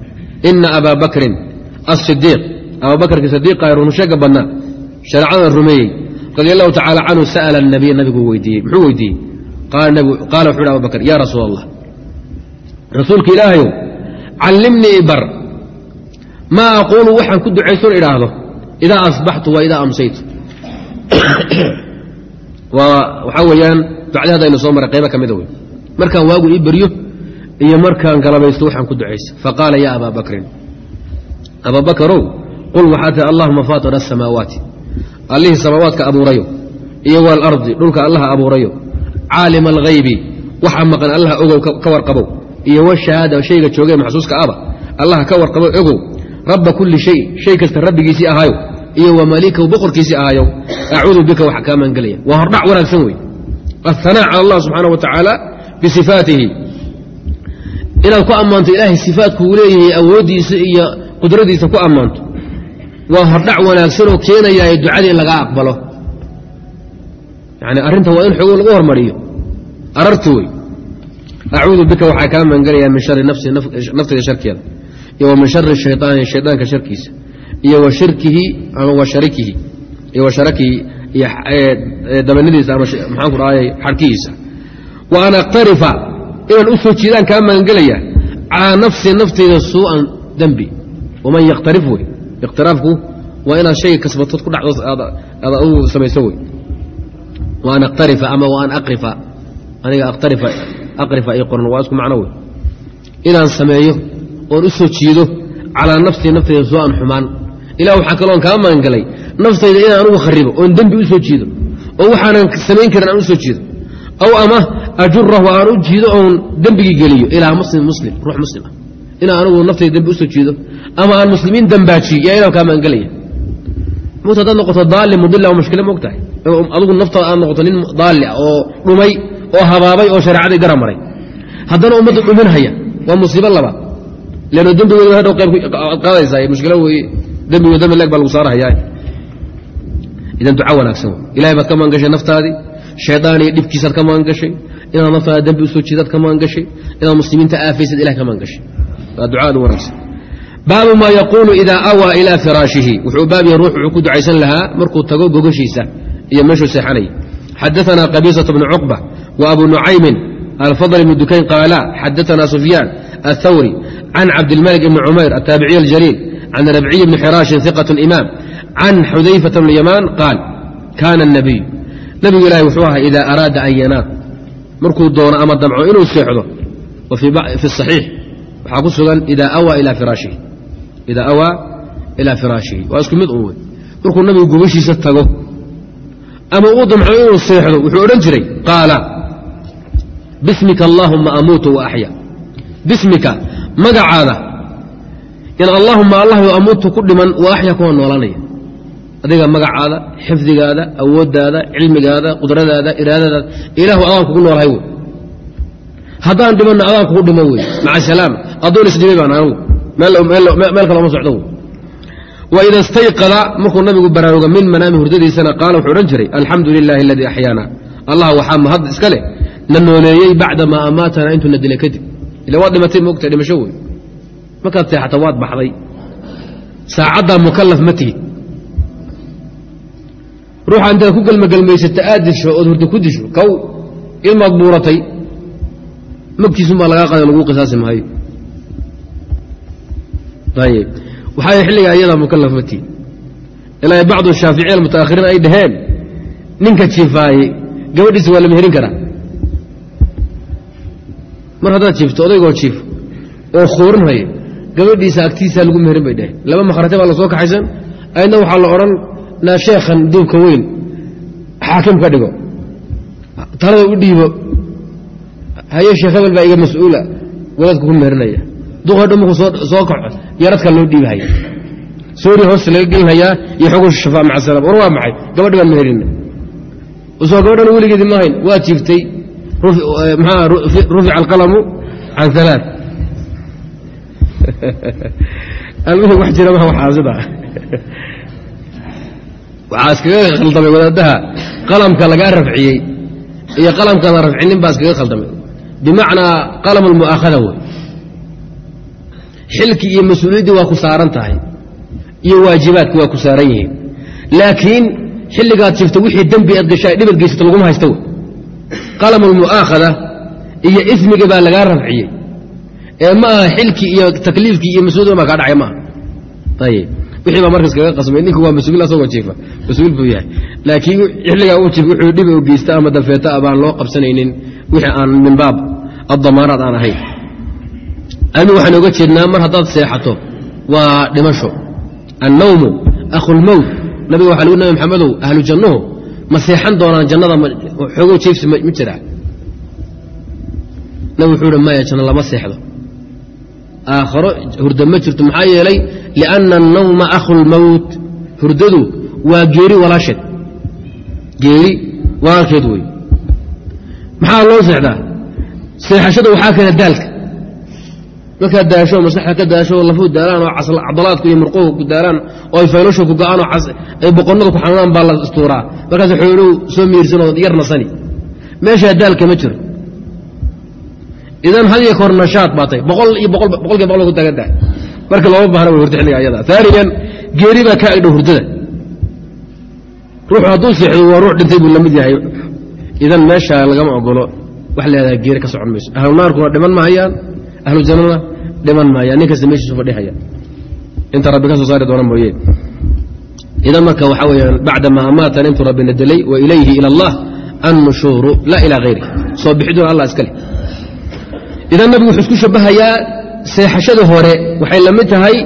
ina aba bakrin asidiiq abaa bakrki sidiiqa runsheega badnaa shareecadan rumeeyey radi allahu tacala canhu sa'la الnabiy nabigu weydiiyey muxuu weydiiyey? Qaala wuxu uhi abu bakr ya rasuul allah rasuulka ilaahayow callimnii bar. Maa aquulu waxaan ku ducayson idhaahdo idaa asbaxtu wa idaa amsaytu. <coughs> Waxaa weeyaan ducdii haddaynu soo maray qaybo ka mida wey markaan waagu ii beryo iyo markaan galabaysto waxaan ku ducaysa. Faqaala ya abaa bakrin abaa bakarow qul waxaa tihi allahuma faatira asamaawaati allihii samaawaadka abuurayo. Iyo waalardi dhulka allaha abuurayo. Caalima alghaybi waxa maqan allaha ogow ka warqabow iyo washahaada shayga joogee maxsuuska aba allaha ka warqabow ogow. Rabba kulli shay shay kasta rabbigiisii ahaayo. Iyo wa malikahu boqorkiisii ahaayow acuudu bika waxa kaa maangelaya waa hordhac wanaagsan wey ahanaa cala allah subxaana wa tacaala bisifaatihi inaad ku ammaanto ilaahay sifaadkuu leeyahay awooddiisa iyo qudradiisa ku ammaanto waa hordhac wanaagsanoo keenayaa ducadii laga aqbalo. Yani arrinta waa in xogo lagu hormariyo. Ararti wey acuudu bika waxaa kaa maangelayaa min shari naftiga sharkeeda. Iyo wa min shari shayطaani shaydaanka sharkiisa. Iyo wa shirkihi ama wa sharikihi. Iyo wa sharakihi iyo dabanadiisa ama maxaan ku dhahayay xarkihiisa. Wa an aktarifa inaan u soo jiidaan kaa maangelayaa calaa nafsi nafteyda suu'an dembi waman yakhtarif wey ikhtiraafku waa inaad shayga kasbatood ku dhacdo aad adugu samayso wey wa an aktarifa ama wa an aqrifa. Aniga aktarifa aqrifa ii qoran waa isku macno wey inaan sameeyo oon u soo jiido calaa nafsii nafteyda suu'an xumaan. Ilah waxaa kaloon kaa magangalay naftayda inaan anugu kharibo oon dembi u soo jiido oo waxaanan samayn karin aan u soo jiido. Aw ama ajurahu aan u jiido oon dembigii geliyo ilaa muslim muslim ruux muslim ah inaan anugu naftayda dembi u soo jiido ama aan muslimiin dembaajiyo yaa ilah kaa magangelaya mut haddaad noqoto daalli mudila mushkile moog tahay adigu naftaada aad noqoto nin daalli ah oo dhumay oo habaabay oo shareecadii gara maray. Haddana ummadda dhuminhaya waa musiibo labaad leanno dembigooda hadhow qayb aad qaadaysaa mushkilo weeye dembigo dembi leeg baa lagu saarahayaa idan duca wanaagsan ilahay baad ka magan gashay naftaadii shaydaan dhibkiisaad ka magan gashay inaad naftaada dembi u soo jiidaad ka magan gashay inaad muslimiinta aafaysad ilahay ka magan baabu maa yaquulu idaa awaa ilaa firaashihi wuxuu baab yahay ruux wuxuu ku ducaysan lahaa markuu tago gogashiisa iyo meeshuu seexanay xadaanaa qabiisata bnu cuqba wa abu nucaymin alfadl bnu dukayn qaala xadaanaa sufyaan athawri can cabdilmalik ibni cumayr ataabici aljaliil can rabciyi bni xiraashin iqat imaam can xudayfata bni yamaan qaal kaana nabiy nabigu ilahi wuxuu ahaa idaa araada an yanaam. Markuu doono ama damco inuu seexdo fi aiix waxaa ku sugan ida awaa ilaa firaashihi. Waa isku mid un markuu nabigu gogashiisa tago ama uu damco inuu seexdo wuxuu odhan jiray qaala bismika allaahuma amuutu wa axya bismika magacaada in allaahuma allahyo amuutu ku dhiman wa axya kuwa noolanaya adiga magacaada xifdigaada awooddaada cilmigaada qudradaada iraadadaada ilaahu adaan kugu noolahay wey haddaan dhimanna adaan kugu dhiman wey maca salaama addoon isdhibay baan anigu meel kale uma socdo. Waida stayqada markuu nabigu baraaruga min manaami hurdadiisana qaala wuxuu odhan jiray alxamdu lilahi aladii axyaana. Allah waxaa mahad iska leh na nooleeyey bacda maa amaatana intuu na dilay kadib. Ila waad dhimatay moogta dhimasho wey markaad seexata waad baxday. Saacaddaa mukalaf ma tihid. Ruuxa intaad ku gelmagelmaysata aad disho ood hurda ku disho kow ilmaad buuratay magtiisunbaa lagaa qaada laguu qisaasi maayo waxaa xilligaa iyadaa mukalaf ma tihin ilaa bacdu shaaficiya almutaahiriin ay dhaheen ninka jiifaaye gabadhiisa waa la meherin karaa mar haddaad jiifto odaygoo jiif oo khoorinhaya gabadhiisa agtiisaa lagu meherin bay dhaheen laba makhrate baa la soo kaxaysan aydna waxaa la odhan naa sheekhan duubka weyn xaakim ka dhigo talada u dhiibo haye sheekh hebel baa iga mas'uula wadaadka ku meherinaya duqadho markuu soo kaco yaradka loo dhiibahaya. Soori hoosta laga gelinhayaa iyo xogu shafaa maca war waa maxay? Gabadhi baan meherina soo gabadhan weligeedi maahayn waa jiiftay. Maxaa rufica alqalamu can alaa <laughs> almuhim wax jira maha waxaa <laughs> waxaa iskaga khaldamay wadaadaha qalamka lagaa rafciyey iyo qalamkaada rafcinin baa iskaga khaldamay. Bimacnaa qalam almu'aakhada wey xilkii iyo mas'uuliyaddii waa ku saaran tahay iyo waajibaadki waa ku saaran yihiin. Laakiin xilligaad jifto wixii dembi aad gasha dhibad geysato laguma haysta wey qalam almu'aakhada iyo ismigii baa lagaa rafciyey. Ee ma aha xilkii iyo takliifkii iyo mas'uuliyadda baa kaa dhacay maaha ayib wixii baa markas kaga qasmay. Ninku waa mas'uul asagoo jiifa. Mas'uul buu yahay. Laakiin xilligaa uu jiif wuxuu dhib u geysta ama dafeeta a loo qabsanaynin wixii aan min baab aan ahayn ami waxaan oga jeednaa mar haddaad seexato waa dhimasho annawmu akhulmowt nabiga waxa lagu nabi maxamedow ahlu jannuhu ma seexan doonaan jannada xoogow jiifsi ma jiraa nabig wuxuu uhi maya janno lama seexdo aakharo hurdo ma jirto maxaa yeelay lianna annawma akhu lmowt hurdadu waa geeri walaasheed geeri walaalkeed wey maxaa loo seexdaa seexashada waxaa keena daalka markaad daasho maskaxda ka daasho lafuu daalaan oo cadalaadku iyo murquhu ku daalaan oo ay faylashu ku go'aan oo ay boqonnadu ku xanuunaan baa la istuuraa. Markaas xoolow soo miirsanoo yar nasani. Meeshaa daalka ma jiro. Idan had iyo koor nashaad baatay boqol iyo boqolkiiba boqol ku tagantahay marka looma baahna way hurda xilliga ayada. Aaniyan geeri baa ka agdhow hurdada. Ruuxu hadduu seexdo waa ruux dhintay buu la mid yahay. Idan meesha lagama ogolo wax leedahay geeri ka socon mayso. Ahlu naarkuna dhiman mahayaan ahlu jannana dhiman mahayaan nin kasta meeshiisu fadhihaya. Inta rabbi ka soo saari doona mooye. Idan marka waxaa weyaan bacdama amaatana intuu rabbina delay wa ilayhi ila allah annushuuru laa ilaa hayri soo bixiduna allah iska leh. Idan nabigu wuxuu isku shabahayaa seexashada hore waxay la mid tahay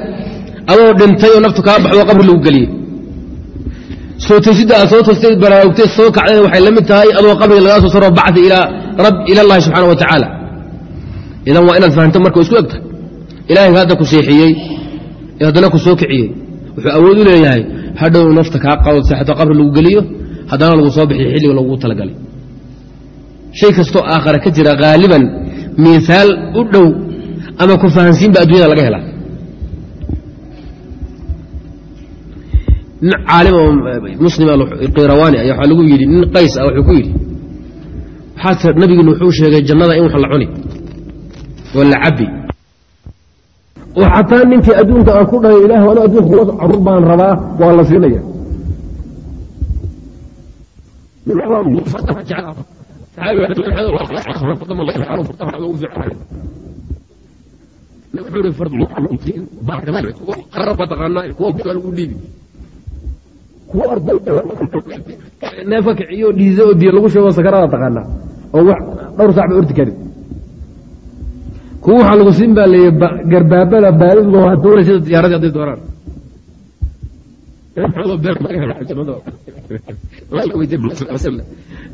adoo dhintay oo naftu kaa baxdo qabri lagu geliyey soo toosidda aad soo toostay baraarugtay soo kacdayna waxay la mid tahay adoo qabriga lagaa soo saro bacdi ila allahi subxana wa tacaala idan waa inaad fahamto marka isku egtahay ilahay hadda ku seexiyey ee haddana ku soo kiciyey wuxuu awood u leeyahay hadhow nafta kaa qado seexato qabri lagu geliyo haddana lagu soo bixiyo xilliga lagu talagalay. Shay kastoo aakhara ka jira haaliban miihaal u dhow ama ku fahansiin ba addunyada laga helaa. Nin caalim oo muslima qirawani ayaa waxaa lagu yidhi nin qays ah wuxuu ku yidhi waxaa nabigeenu wuxuu sheegay jannada in wax la cuni cabbi oo xataa ninkii adduunka aan ku dhahay ilaah anu adduunka carur baan rabaa waa la siinaya. Neefa kiciyo dhiize oo biyo lagu sheego sakarada taqaanaa oo wax dhowr saac ba karin kuwa waxaa lagu siin baa leeya garbaabada baalidu waa duulay sida diyaaradii hadday doonaan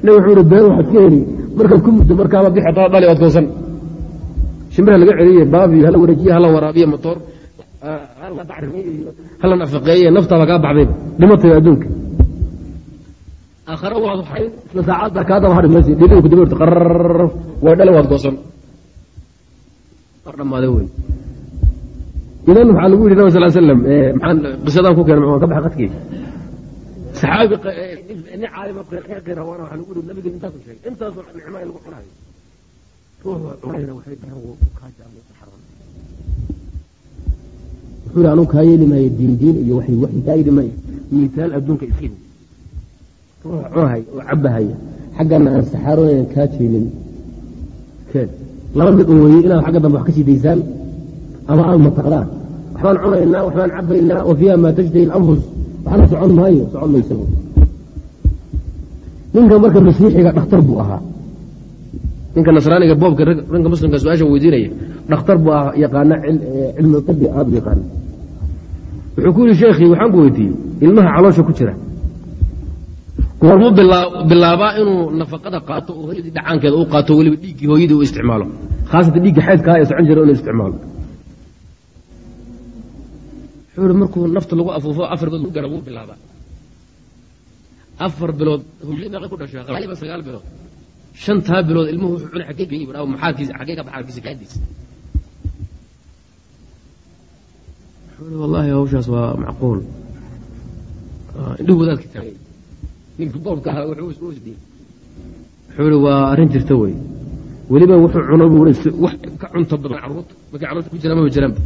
nabi wuxuu uri been waxaad ka heli markaad ku muddo markaaba bixi taa dhali ood goosan shimbiraha laga celiye baabi hala wareejiye hala waraabiye motoor hala nafaqeeye naftaaba kaa baxdayba dhimatay adduunka. Aakhare waad waxay isla saacadda kaa daba hadhi maysi dhidhiga ku dabarta qarar way dhale waad goosan idan waxaa lagu yidhi nabi sal slam maxaan qisadaan ku keenay maxaan ka baxa qadkii? Saxaabi nin caalima qirawana waxaa lagu yidhi nabiga intaasu sheegay intaasoo nicmaa lagu cunayo ruuxu cunayna waxay dhahan wuu kaajaamu xaram. Wuxuu yidhi anuu kaa yeeli maayo diin diin iyo waxay waxay kaa yeeli maayo miisaal adduunka iskii ruux cunahay oo cabahaya xaggana aan saxaaroonayn kaa jeelin. Keen laba mid un weeye inaad xagga dambe wax ka sii daysaan ama aad mataqdaan waxbaan cunaynaa waxbaan cabaynaa wa fiiha maa tashtahi اlanfus waxna socon maayo socon maysa ninka marka masiixiga dhakhtar buu ahaa. Ninka nasraaniga boobka ranka muslimka su'aasha weydiinaya dhakhtar buu ahaa yaqaana cilmi tabi aad u yaqaana wuxuu ku yihi sheekhii waxaan ku weydiiyey ilmaha caloosha ku jira goormuu bilaabaa inuu nafaqada qaato oo hooyadii dhacaankeeda u qaato weliba dhiiggii hooyadii u isticmaalo. Khaasatan dhiigga xaydkaa ee socon jira inuu isticmaalo. Wuxuu markuu nafta lagu afuufo afar bilood gara wuu bilaabaa. Afar bilood ku dhashaa sagaal bilood. Shantaa bilood ilmuhu wuxuu cunay xaggee geeyey baa maxaadkiisa xaggee ka baxaa kiisa gaadiisa wuxuu wallahi hawshaas waa macquul. Indhuhu wadaadka taagay wuxuu i waa arrin jirta wey. Weliba wuxuu cuno buu ka cunto badan carruurta. Markay carruurta ku jiraan maba jiraanba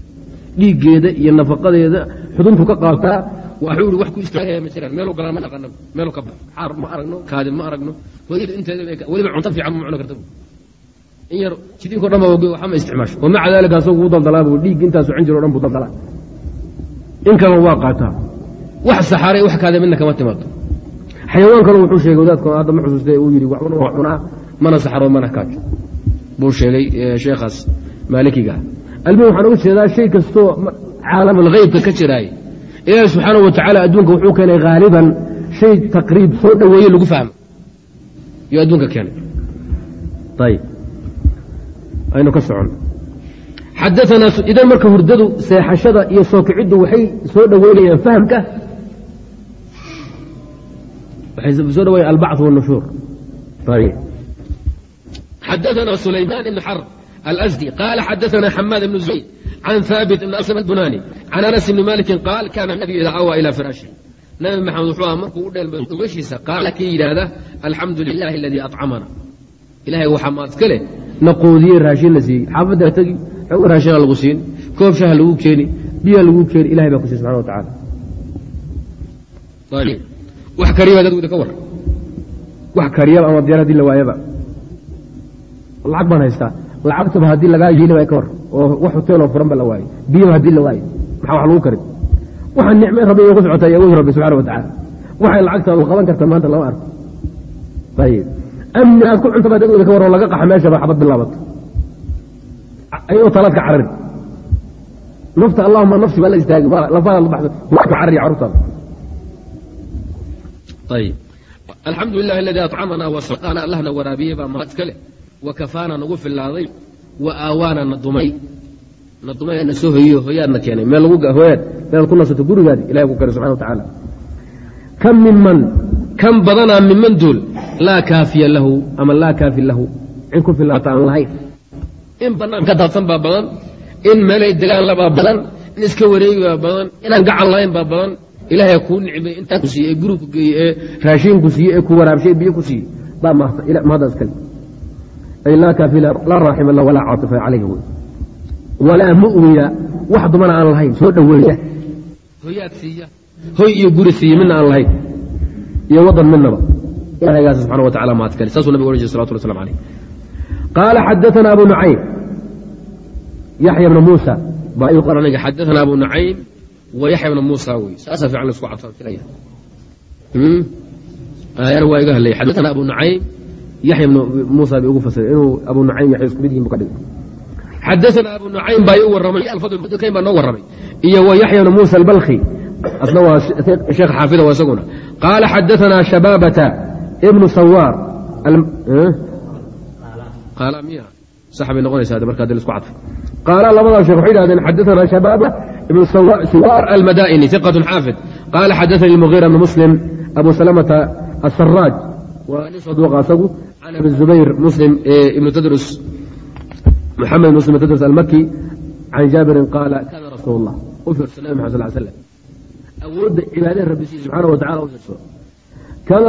dhiiggeeda iyo nafaqadeeda xuduntu ka qaataa waxuu i wax ku istaagaya ma jiraan. Meelu galaa ma dhaqana meelu ka bax. Xaar ma aragno kaadi ma aragno. Hooyada inteeda weliba cunto fiican ma cuno karta in yar jidinko dhan baa waxa ma isticmaasho. Wamaca daalika asagu u daldalaabu dhiig intaa socon jiro dhan buu daldalaa. In kalena waa qaataa. Wax saxaaray wax kaada midna kama timaado xayawaan kale wuxuu sheegay wadaadka hadda ma xusuuste uu yidhi waxbana waa cunaa mana saxaro mana kaajo buu sheegay sheekhaas maalikiga. Almuhim waxaan uga jeedaa shay kastoo caalamulhaybka ka jiraay. Ilaahi subxaanahu wa tacaala adduunka wuxuu keenay haaliban shay taqriib soo dhoweeye lagu fahmo. Iyo adduunka keenay. Ayib aynu ka socon. Xadaanaa idan marka hurdadu seexashada iyo soo kiciddu waxay soo dhoweynayaan fahamka soo dhaweeyan albacث والnushuur ayib xadaثna سulayman بن xrb الأsdي qال xadaثna xmاad بن زayd عن ثاbت بن أسلم الbunاni عن أنس بن maliki qاal kana النبي إida awى ilى firaaشhi nabi maxamed wuxuu aha markuu u dheelmay ugashiisa qaala kii yidhaahda alxamdu lilahi اladii aطcamana ilahay waxaa maadka leh na qoodiyey raashin la siiyey xaafadda tegi xog raashina lagu siin koob shaha lagu keeni biya lagu keeni ilahay baa ku siy subxana wa tacaala wax kariya dadguda ka war wax kariyaba ama diyaar haddii la waayaba. Lacag baan haystaa. Lacagtaba haddii lagaa yeeli waay ka war oo wax hoteeloo furan ba la waayo biyaba haddii la waayo maxaa wax lagu karin? Waxaa nicme rabbi ku socota iyo awood rabbi subxana wa tacaala. Waxay lacagta u qaban karta maanta lama arko. Ayib amni aad ku cuntaba dadguda ka war oo laga qaxa meeshaba xabad bilaabato ayadoo talaad ka cararin. Nafta allahuma nafsi baa la istaagi lafaada la baxdo. Ka carari carruurtaada ayb alxamdu lilah aladii acamana wasaqaana allahna waraabiyey baa mahad iska leh wa kafaana nagu filaaday wa aawaana na dumay na dumay na soo hoyiyo hoyaadna keenay meel lagu hoyaad meelaad ku nasato gurigaadi ilahay ku kari subxana wa tacaala kam min man kan badanaa miman duul laa kaafiya lahu ama laa kaafi lahu cid ku filaata aan lahayn in banaan ka daadsan baa badan in meelay degaan labaa badan in iska wareegi baa badan inaan gacan lahayn baa badan ilahay kuu nicmay intaa ku siiyey ee guri ku geeyey ee raashiinku siiye ee ku waraabshay biyo ku mahadda iskale ay laa kaafi laa raaxima lah walaa caatifa calayhi wey walaa mu'mina wax dumana aan lahayn soo dhoweeya hoyaad siiya. Hoy iyo guri siiye midna aan lahayn. Iyo waddan midnaba. Ilahaygaas subxana wa tacala mahad iskale saasuu nabiga ohan jire salawatu llahi slam alayh qaala xadaana abu nucaym yaxya bna muusa. Baa ii qoran aniga xadaana abu nucaym wyaxya bna muusa wey saasaa fiican la isku cadfilaya hmm? aayana waa iga hadlay. Xadana abu nucaym yaxya bna muusa bay ugu fasiray inuu abu nucaym yaxya isku mid yihiin bu ka dhigay. Xadaana abu nucaym baa u warramay. Alfadlkayn baa noo warramay. Iyo wa yaxya bna muusa albalkhi. Asna waa sheekh xaafida waa isaguna. Qaala xadaanaa shabaabata ibnu sawaar hmm? qaala miya. Sax bay noqonaysaa marka addi la isku cadfo qaala labada sheek waxay yidhahdeen xadaana shabaaba ibn suwaar almadaini iqat xaafid qaala xadaanii muhiira bn muslim abu salamata asaraaj waa nin saduuqa asagu can abi zubayr muslim ibn tadrus muxamed muslim tadrus almaki can jaabirin qaala kana rasuul allah u fiirso nabi maxamed sal l slam awoodda cibaadaha rabbisiisa subxaana wa tacala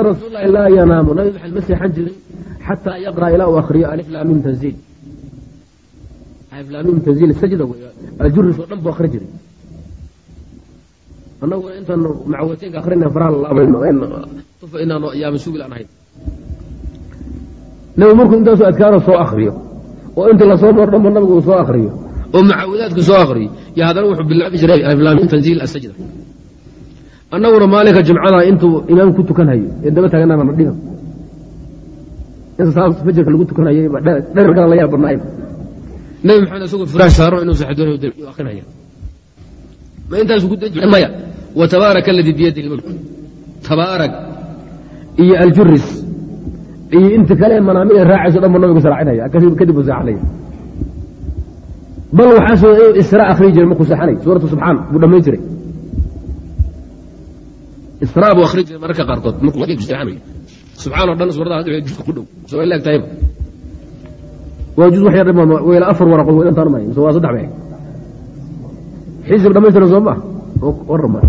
u rasuul lahi laa yanaamu nabi maxamed ma seexan jirin xataa yaqra ilaa uu akhriyo alif tanziil sajda wey aljuris oo dhan buu akhri jiray. Annaguna intaanu macawateenka akhrina faraha laabayno inaanu yaama sugil aan ahayn. Nabi markuu intaasoo adkaaro soo akhriyo. Oo inta la soo dhanba nabigu uu soo akhriyo. Oo macawadaadka soo akhriyo. Yo haddana wuxuu bilaabi jiray tanziil asajda annaguna maalinka jimcada intuu imaamku ku tukanhayo ee daba taaganaana ma inta saas fajirka lagu tukanayay dherarkana la yaab nabi maxamed isagoo firaash saaro inuu saxdoonayo akrinaya ma ku daji maya. Wa tabaaraka aladii biyadi lmulk tabaarak iyo aljuris iyo inta kale manaamida raacayso dhan bu nabigu saraacinaya kadib buu seexanaya bal waxaa isra akhriyi jiray markuu seexanay suuratu subxaan buu dhammayn jiray. Isra buu akhri jiray mararka qaarkood markuu seexanayo subxaan oo dhan suuradaha ku dhow soo tahayba waa juz wax yar afar waraqood waa intaan umay mise waa saddex bay xisib dhamaystiran soo ma? Warama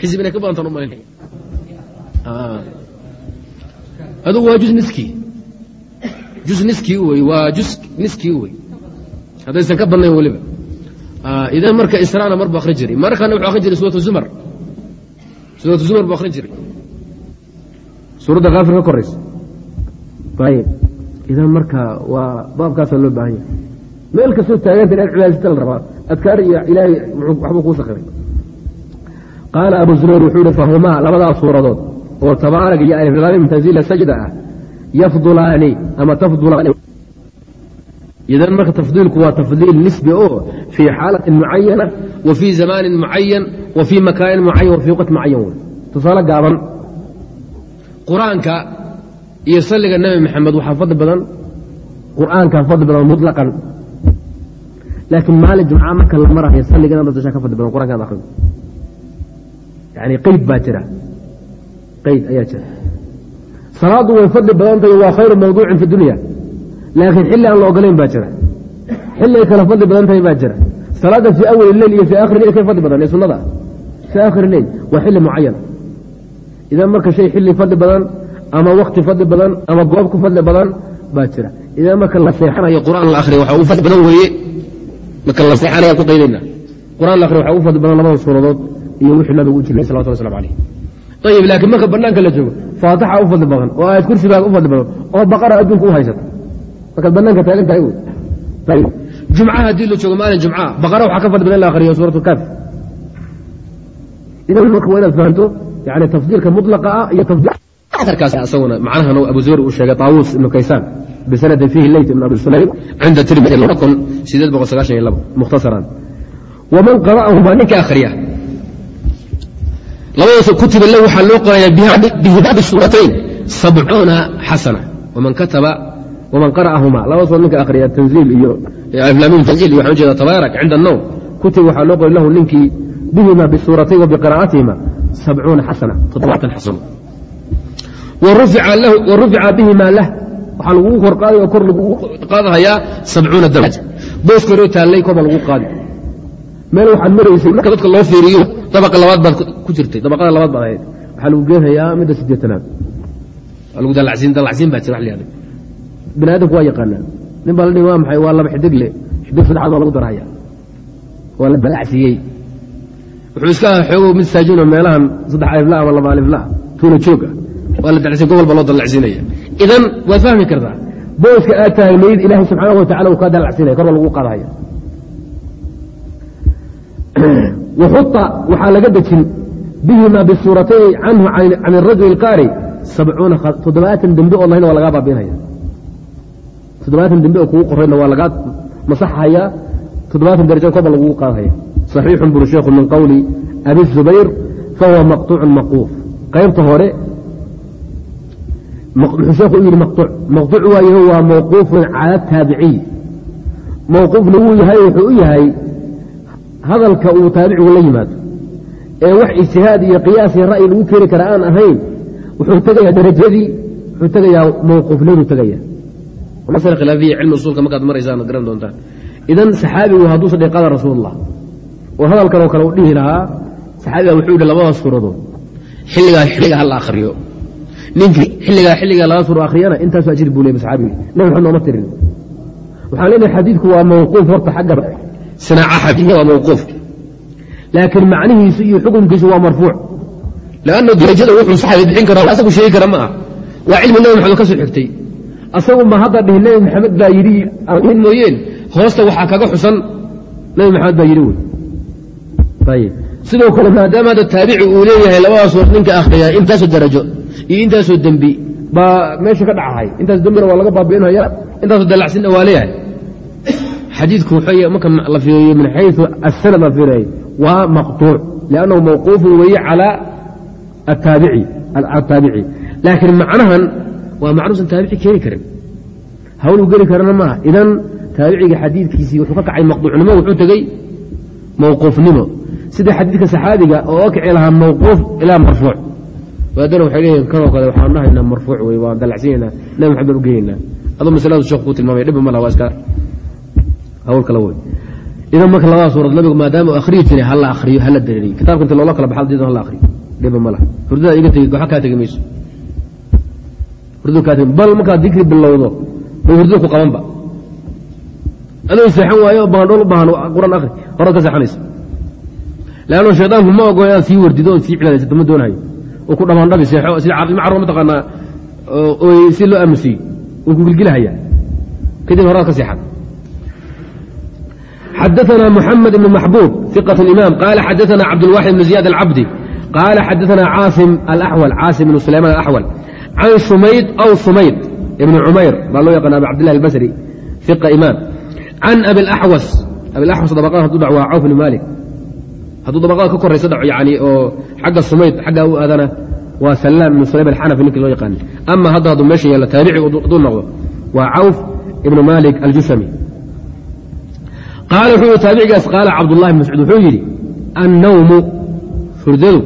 xisib inay ka badantaan u malin adugu waa juz niskii juz niskii wey waa juz niskii wey. Haddaysan ka badnayn weliba. Idan marka israana mar bu akrin jiray. Markana wuxuu akrin jiray suuratu zumar. Suuratu zumar buu akrin jiray. Suuradda kaafir ka koraysa. Ayib idan marka waa baabkaasaa loo baahan yahay. Meel kastoo taaganta inaad cibaadaysata la rabaa adkaar iyo ilaahay waxbuu kuu sakiray qaala abu zubayr wuxuu ihi fahumaa labadaas suuradood oo tabaarak iyo aliflaami min tanziila sajda ah yafdulaani ama tafdulaani. Idan marka tafdiilku waa tafdiil nisbi oo fii xaalatin mucayana wa fii zamaanin mucayan wa fii makaanin mucayan wa fii waqt mucayan tusaale gaaban qur'aanka iyo salliga nebi maxamed waxaa fadli badan qur'aankaa fadli badan muطlaqan laakiin maalin jumca marka la marahayo salliga inaad dashaa ka fadli badan qur'anka ad akrido qeyd baa jira. Qeyd ayaa jira. Salaaddu way fadli badan tahay waa khayru mawduucin fi dunya. Laakiin xilli aan la ogolayn baa jira. Xilli ay kala fadli badan tahay baa jira. Salaadda fii awali leyl iyo fii akhiri leyl kay fadli badan ee sunnada. Fii akhiri leyl waa xilli mucayan idan marka shay xilli fadli badan ama wakti fadli badan ama goob ku fadli badan baa jira. Idan marka la seexanayo qur'aan la akhriyo waxaa ugu fadli badan weeye. Marka la seexanayaan ku qaydayna qur'aan la akhriyo waxaa ugu fadli badan labada suuradood iyo wixii nabigu u jiray salawatu waslamu calayh ayib laakiin marka banaanka la joogo faatixa u fadli badan oo aayad kursigaaga u fadli badan oo baqara adduunka u haysata. Markaad banaanka taagan tahay wey jumcaha haddii la joogo maalin jumca baqara waxaa ka fadli badan in la akhriyo suuratu kaaf idan marka waa inaad fahanto yani tafdiilka mutlaqa ah iyo tafdiil aarkaas asaguna macnahan abu zubayr uu sheegay taawuus ibnu kaysaan bisanadin fiihi leyt ibn abi sulaym cinda tirmidi mukhtasaran waman qara'ahu ninka akhriya. Labadaas kutiba le waxaa loo qorayaa bihibaabi suuratayn sabcuuna xasana. Waman kataba waman qara'ahuma. Labadaas ninka akhriya tanziil iyo aflaamin tanziil iyo waxaan ujeeda tabaarak cinda annowm kutiba waxaa loo qoray lahu ninkii bihima bisuuratayn wa biqira'atihima sabcuuna xasana toddobaatan xasano warufica bihima lah. Waxaa lagugu kor qaaday oo kor lagugu qaadahayaa sabcuuna daraja. Boos taallay korba lagu qaadi. Meel waxaad maraysay marka dadka loo fiiriyo dabaqa labaad baad ku jirtay dabaqada labaad baad ahayd. Waxaa lagu geenhayaa midda sideetanaad lagu dalacsiin baa jira la bini aadamku waa yaqaanaa nin baa la dhihi waa maxay? Waa laba xidig le xidig saddexaad waa lagu darahaya waa la dalacsiiyey wuxuu iska aha mid saajinoo meelahan saddex alifla ama laba alifla tuula joog waa la dalsin gobolba loo dalacsiinaya idan waad fahmi kartaa booska aad tahay mayd ilaahay subxaana wa tacala uu kaa dalacsinaya korba lagu qaadahaya. <clears throat> Waxuta waxaa laga dejin bihima bisuuratay canhu can irajul qaari sabcuuna toddobaatan dembe oo lahayna waa lagaa baabiinaya. Toddobaatan dembe oo kugu qorayna waa lagaa masaxayaa toddobaatan darajana korba lagugu qaadahaya. Saxiixun buri sheekhu min qowli abi zubayr fahuwa maqtuucun maquuf. Qaybta hore wuxuu sheekhu u yidhi maqطuuc maqطuuc waayaho waa mawquufun cala taabiciy mawquufna wuu yahay wuxuu u yahay hadalka uu taabicigu la yimaado. Ee wax ijtihaad iyo qiyaas iyo ra'yi lagu keeni kara aan ahayn wuxuu tegayaa darajadii wuxuu tegayaa mawquufnimuu tegaya masale khilaafiya cilmi usuulka markaad maraysaan garan doontaan. Idan saxaabigu hadduusa dhihi rasuulullah oo hadalkan oo kale u dhihi lahaa saxaabiga wuxuu yidhi labada suuradood xilligaa xilliga ha la akhriyo ninkii xilligaa xilligaa laba suuro akhriyana intaasu ajir buu leeyay saxaabiga nabi maxamed nooma tirin. Waxaan leenahay xadiidku waa mawquuf horta xagga sinaaca xadiidka waa mawquuf laakiin macnihiisu iyo xukunkiisu waa marfuuc. Lanna darajada wuxuu saxaabi bixin karo asagu sheegi kara ma ah waa cilmi nabi maxamed ka soo xigtay. Asagu ma hadda dhihi nebi maxamed baa yidhi aan mooyeen hoosta waxaa kaga xusan. Nebi maxamed baa yidhi wey ayib sidoo kale maadaama hadda taabici uu leeyahay labadaas war ninka akhriya intaasoo darajo iyo intaasoo dembi baa meesha ka dhacahay. Intaas dembina waa laga baabi'inhaya intaasoo dalacsinna waa leeyahay. Xadiidku wuxuu marka la fiiriyo min xayu asanad la fiiriyay waa maqطuuc liannahu mawquufun weeye calى ataabici laakiin macnahan waa macnuusan taabici keeni karin. Hawluu geli karana maaha. Idan taabiciga xadiidkiisii wuxuu ka kacay maqduucnimo wuxuu tegey mawquufnimo. Sida xadiidka saxaabiga oo kici lahaa mawquuf ilaa marfuuc waadana waxay leeyihiin kanoo kale waxaan dhahaynaa marfuuc wey waan dalacsiinaynaa nabi maxamed baan u masaladu sheekhu ku tilmaamaya dhibba ma waa iska hawl kale wey idan marka labada suurad nabigu maadaama akhriyi jiray hala akriyo hala dareeriyo kitabka inta loola kala baxa diidan hala akriyo dhiba ma laha. Iga tegi waxa kaa tegi mayso. Hurdada kaa tegi bal markaad dikri bilowdo bay hurdada ku qabanba. Adoo seexan waayo baandhool u baahan quraan akri horaad ka seexanaysa. Leanno shaydaanku ma ogo inaad sii wardido ood sii cibaadaysato ma doonayo uu ku dhamaandhabi seexo sida ilma carruur mataqaanaa oy si loo aamusiyo uu ku gilgilahaya kadib horaad ka seexan xadaثna mحamed بن maxbوb ثiqة الإimam qala xadaثna cabdالواxid بن زiyاad الcabdi qala xadaثna cاasim الأxwل cاasim بن sulayman الأxwل can sumayd aw sumayd ibn cumayr baa loo yaqaan abi cabdillahi albasri ثiqa imaam can abi اlaxwas abi laxwas dabaqada haduu dhac waa cawf bn malik hadduu dabaqada ka koraysa dhaco yani oo xagga sumayd xagga u aadana waa salaam ibn sulaym alxanafi ninkii loo yaqaana ama hadda hadduu meesha yeelo taabici hadduu noqdo waa cawf ibnu malik aljusami. Qaala wuxuu taabicigaas qaala cabdullahi bn mascuud wuxuu yidhi annawmu hurdadu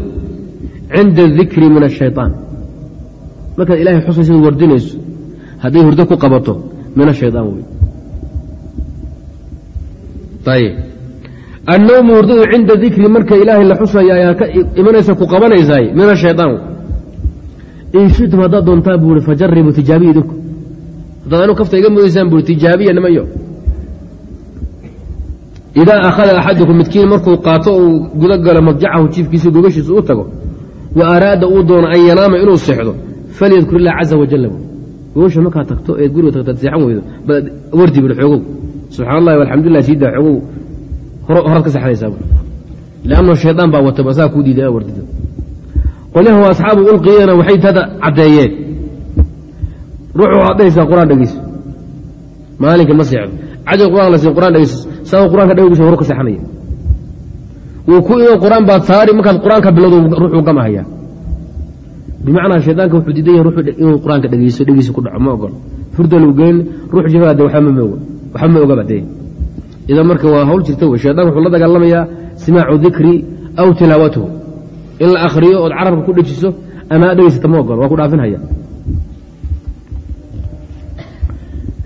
cinda adikri min ashayطaan markaad ilahay xusaysid wardinayso hadday hurdo ku qabato min ashayطaan wey ayb annawmu hurdadu cinda dikri marka ilaahay la xusaya ayaa ka imanaysa ku qabanaysaay min ashayطaan in shitum haddaad doontaan buu i fajaribuu tijaabiya idinku. Haddaad anu kafta iga mudaysaan bui tijaabiya nimayo idaa akhada axadukum midkiin markuu qaato uu guda galo madjacahu jiifkiisa gogashiisa u tago wa araada uu doono an yanaama inuu seexdo falyadkur illah caza wajala gogasha markaad tagto eed guriga tagtaad seexan weydo wardi bui xoogow subxaan allahi alxamdulilah siidaa xoogow horaad ka sexdaysaa lanno shaydaan baa wata basaa kuu diiday wardida qolyaha waa asxaabu ulqiyana waxay tada caddeeyeen. Ruuxu waxaad dhehaysaa qur'aan dhegeyso maalinka ma seexdo. Cajal qur'aan la siin qur'aan dhegeyso saa qur'aanka dhegeyso horu ka seexanaya wuu ku iman qur'aan baad saari markaad qur'aanka bilowdo ruuxuu gama hayaa. Bimacnaa shaydaanka wuxuu diidan yahay ruuxu inuu qur'aanka dhegeyso dhegeysi ku dhaco ma ogol hurda lagu geyn ruux jifaha de waxba ma oga waxba ma ogaba dee idan marka waa hawl jirta wey shaydan wuxuu la dagaalamayaa simaacu dikri aw tilaawatuhu in la akhriyo ood carabka ku dhejiso ama ad dhegeysata ma ogol waa ku dhaafinhaya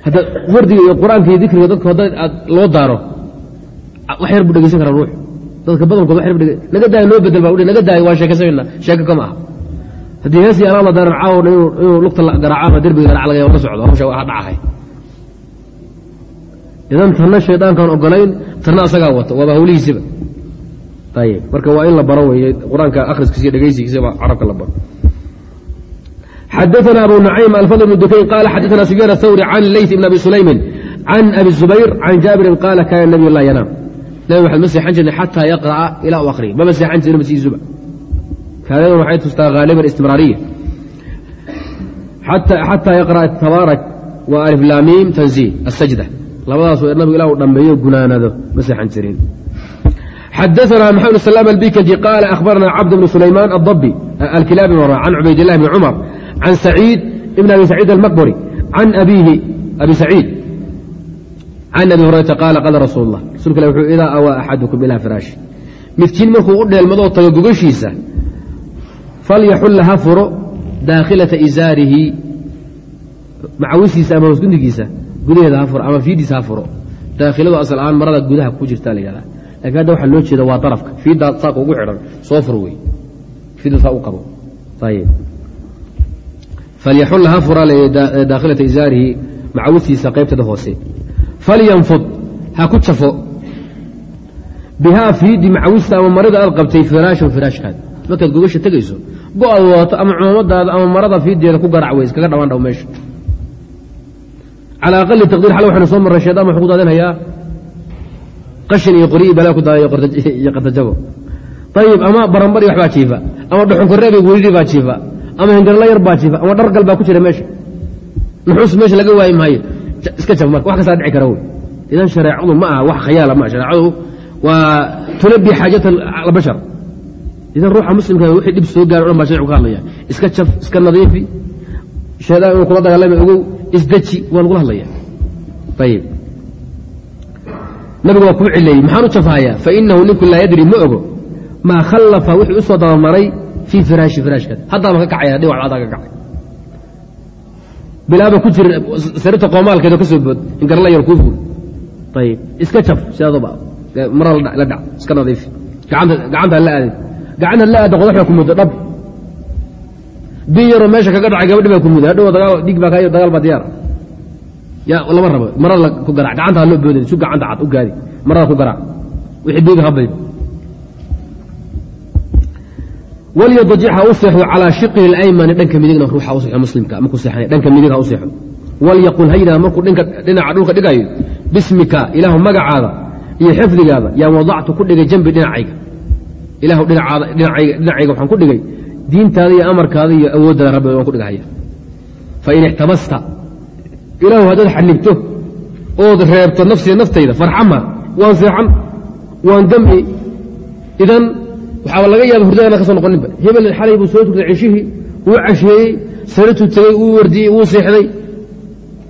hadda wardiga iyo qur'aanka iyo dikriga dadka hadda aad loo daaro wax yar buu dhegeysan karaa ruux dadka badankood bu naga daaya noo bedel baa naga daaya waa sheekaysanayna sheeko kama aha haddii heesii alaa la daaran caawo inuu lugta garaaco ama derbiga garac laga la socdo hawsha dhacahay idan tanna shaydaankaan ogolayn tanna asagaa wata waaba hawlihiisiba marka waa in la baro wey qur'aanka akhriskiisa iyo dhegeysigiisaba carabka la baro. Xadaana abu nucaym alfadl bn dukayn qaala xadaana sufyaan athawri can leyt ibn abi sulaymin can abi zubayr can jaabirin qaala kaana nabiy laa yanaam. Nabi waxaad ma seexan jirna xataa yaqra'a ilaa u akhriya mama seexan jirna masiisuba kaadadan waxay tustaa haaliban istimraariya xataa yaqra'a tabaarak wa aliflaamiim tanziih asajda labadaas nabigu ilah u dhammeeyo gunaanado ma seexan jirin. Xadaanaa maxamed salaam albikji qaala ahbaranaa cabd bn sulaymaan adabi alkilaabi can cubaydilah bni cumar can saciid ibn abi saciid almaqburi can abiihi abi saciid can abi hurayta qaala qala rasuul اlah rasulka ilah wuxuu idaa awaa axadukum ilaa firaashi. Midkiin markuu u dheelmadoo tago gogashiisa falyaxulla furo daakhilata isaarihi macawisiisa ama hosgundigiisa gudaheeda ha furo ama fiidiisa ha furo daakhiladu asal ahaan marada gudaha ku jirta la yihahdaa laakiin hadda waxaa loo jeeda waa darafka. Fiiddaa saaka ugu xidhan soo fur wey fiidda saa u qabo. Ayb falyaxulla ha fura daakhilata isaarihi macawistiisa qaybteeda hoose. Falyanfud ha ku jafo. Bihaa fiidi macawista ama marida aad qabtay firaashan firaashkaada markaad gogasha tegayso go'aad wadato ama cumaamadaada ama marada fiideeda ku garac wey iskaga dhawaan dhaw meesha cala aqali taqdiir xal waxaynu soo marray shaydaan wuxuu ku daadinhayaa qashin iyo qori balaa ku daadaya iyo qatajabo ayib ama barambari waxbaa jiifa ama dhuxunkareeb iyo welidhi baa jiifa ama hingarla yar baa jiifa ama dhargal baa ku jira meesha nuxuus meesha laga waayi maayo iska jab marka wax kastaa dhici kara wey idan shareecadu ma aha wax khayaala ma shareecadu waa tunabi xaajata albashar idan ruuxa muslimka wixii dhib soo gaara dhan baa sharcigu ka hadlaya iska jaf iska nadiifi inuu kula dagaalama ogow isdeji waa lagula hadlaya ayib nabigu waa kuu cileeyey maxaan u jafahayaa fainahu ninku laa yadri ma ogo. Maa khallafa wixii u dabamaray fii firaashi firaashkaad haddaama ka kacaya dhinac adaa ka kacay. Bilaaba ku jirin sarirta qoomaalkeeda ka bood ingarla yar kuu ful ayib iska jaf sidaadaba mara la dhac iska nadiifi gacanta la aadin. Gacanta la aada qodax baa ku muddo dhab bi yaroo meesha kaga dhacay gabadhi baa ku muddo hadhow dhiig baa dagaal baa diyaar. Ya lama rabo. Marada ku garaac. Gacanta ha loo boodin. Su gacanta cad u gaadi. Marada ku garaac. Wixii dhiiga habayd walyadajic ha u calaa shiqihi alaymani dhanka midigna ruuxa u muslimka. Markuu seexanay dhanka midig ha walyaqul ha yidhaha markuu dhinaca dhulka dhigayo. Bismika ilaahu magacaada. Iyo xifdigaada. Yaan wadactu ku dhigay jambi dhinacayga. Ilaahu dhinacayga waxaan ku dhigay diintaada iyo amarkaada iyo awooddaada rabbi waan ku dhigahaya fain ixtabasta ilaahu haddaad xanibto ood reebto nafsiya naftayda farxama waan seexan waan gami idan waxaaba laga yaaba hurdadana ka soo noqoninba hebel xalay buu soo tugtay ceshihii wuu casheeyey sarituu tegey wuu wardiyey wuu seexday.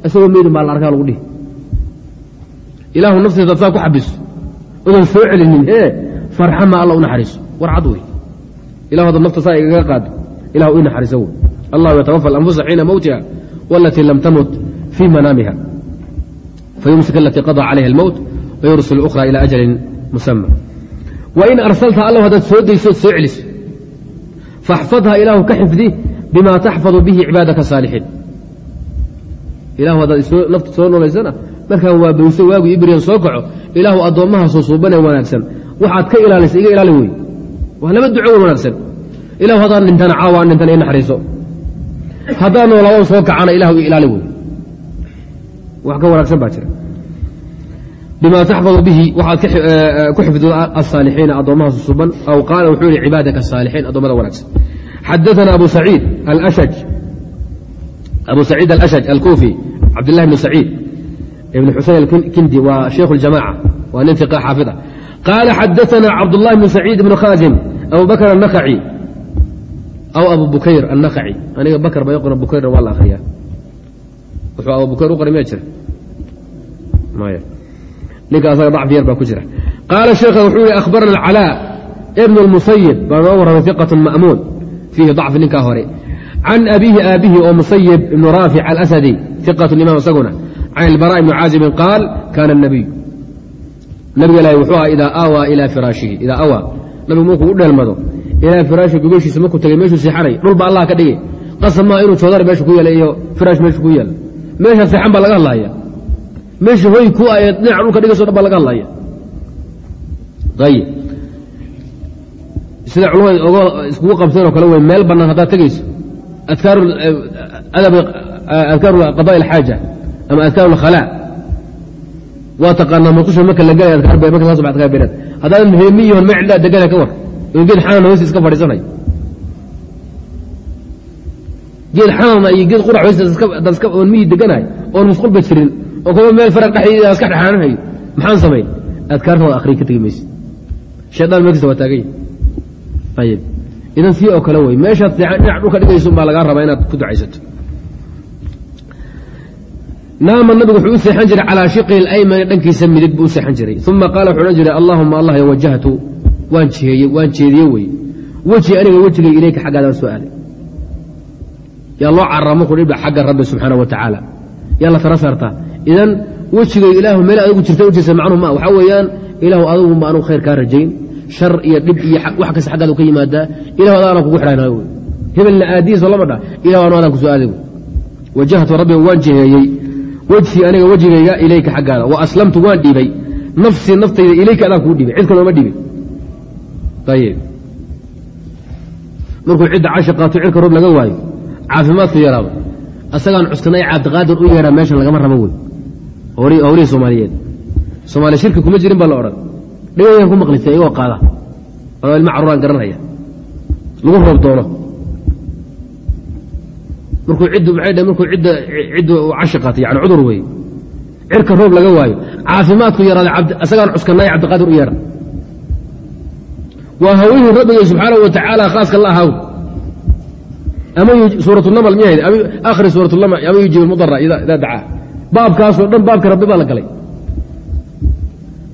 Isagoo meydin baa la arkaa lagu dhihi. Ilaahu naftiisa saa ku xabiso odan soo celinin ee farxama alla u naxariiso. War cad wey ilahu haddaad nafta saa igaga qaado ilahu ii naxariiso wey allahu yatawafa alanfusa xiina mowtiha walatii lam tamut fii manaamiha. Fayumsik alatii qadaa calayha almowt wayursil ukhra ila ajalin musama wain arsalta allahu haddaad soo daysood soo celiso faxfadha ilaahu ka xifdi bima taxfadu bihi cibaadaka saalixiin ilahu haddaad nafta soo noolaysana markaan waa bayso waagu ibriyan soo kaco ilaahu addoommaha suusuubanee wanaagsan. Waxaad ka ilaalisa iga ilaali wey waa laba duco wen wanaagsan. Ilahu haddaan dhintana caawa an dhintana i naxariiso. Haddaan soo kacana ilahu i ilaali wey wax ka wanaagsan baa jira. Bima taxfadu bihi waxaad ku xifdo asaalixiina addoommaha susuban aw qaala wuxuu yihi cibaadaka asaalixiin addoommada wanaagsan. Xadaana abu saciid alashaj. Alashaj alkuufi cabdillahi bn saciid. Ibn xusein alkindi waa sheikhu اljamaca waa nin iqa xaafida qaala xadaana cabdullahi bn saciid ibn khaasim abu bakr annakhaci aw abu bukayr annakhaci aniga bakr ba qora bukayrna waa la akriyaa wuxuu abu bukayr u qoray miya jira maya ninka asaga dacfi yar baa ku jira qaala sheekha wuxuu yihi akhbarana alcalaa ibn اlmusayib baa noo warramay iqat ma'muun fiihi dacfi ninkaa hore can abiihi aabihi oo musayib ibnu raafic alasadi iqat imam isaguna can ilbara ibni caazibin qaal kaana الnabiy nabiga ilahi wuxuu aha idaa aawaa ilaa firaashihi idaa awaa nabigu markuu u dheelmado ilaa firaashihi gogashiisa markuu tagay meeshuu seexanay dhulba allah ka dhigay. Qasab maa inuu joodar meesha ku yaalla iyo firaash meesha ku yaalla meesha seexan baa laga hadlaya meesha hoy ku a ee dhinaca dhulka dhigayso dhan baa laga hadlaya ayib sida culamada ogo iskugu qabteen oo kale wey meel bannaan haddaad tegayso adkaaru qada alxaaja ama adkaaru alkhalaa waa taqaanaa musqusha marka la gelay haddaadan muhimiyihon meel cidlaa degana ka war. Geed xanana hoosti iska fadhiisanay. Geed xanana iyo geed qurac hoosti oon miyi deganahay oon musqulba jirin. Oo kuba meel faraq dhexdeeda iska dhexaananayo maxaan samayn adkaarta wada akhriya ka tegi mayse shaydaan meelkasta waa taaganya ayib idan sii oo kale wey meeshaad dhinac dhulka dhigayso baa lagaa rabaa inaad ku ducaysato naama nabigu wuxuu u seexan jiray calaa shiqihi alaymani dhankiisa midig buu u seexan jiray. Uma qaala wuxuu odhan jiray allahuma allah wajahtu waan jiheeye waan jeediye wey. Weji aniga wejigay ileyka xaggaadaan soo aaday yaa loo carara markuu xagga rabbi subxaana wa tacaala. Yaa la tara saartaa idan wejigay ilaahu meel adigu jirta u jirsa macnuhu ma waxaa weeyaan ilaahu adiguba anugu khayr kaa rajayn. Shar iyo dhib iyo wax kasta xaggaadu ka yimaadaa. Ilahu adaana kugu xidhayna wey. Hebelna aadihiiso lama dha ilahu anu adaan ku soo aaday wajahtu rabbiga waan jiheeyey wejhii aniga wejigayga ilayka xaggaada. Wa aslamtu waan dhiibay nafsii naftayda ilayka adaan kuu dhiibay cid kalooma dhiibin ayib markuu cidda cashiqaato cirka roob laga waayo caafimaadku yaraado. Asagaan cuskanay cabdiqaadir u yeedhaa meeshan lagama rabo wey howlihii soomaaliyeed. Soomaaliya shirki kuma jirin baa la odhan. Dhigayaan ku maqlisa iyagoo qaada. Oo ilma caruraan garanaya. Lagu roob doono markuu ciddu maxay dhh markuu cidda ciddu cashiqaatay yani cudur weeye cirka roob laga waayo. Caafimaadku yaraaday asagaan cuskanay cabdiqaadir u yeedha waa hawlihii rabbigay subxaanahu wa tacaala khaaska la ahaw. Ama suuratnamal miyahayd akhri suuratulama ama yujiib almudara idaa dacaa. Baabkaasoo dhan baabka rabbi baa la galay.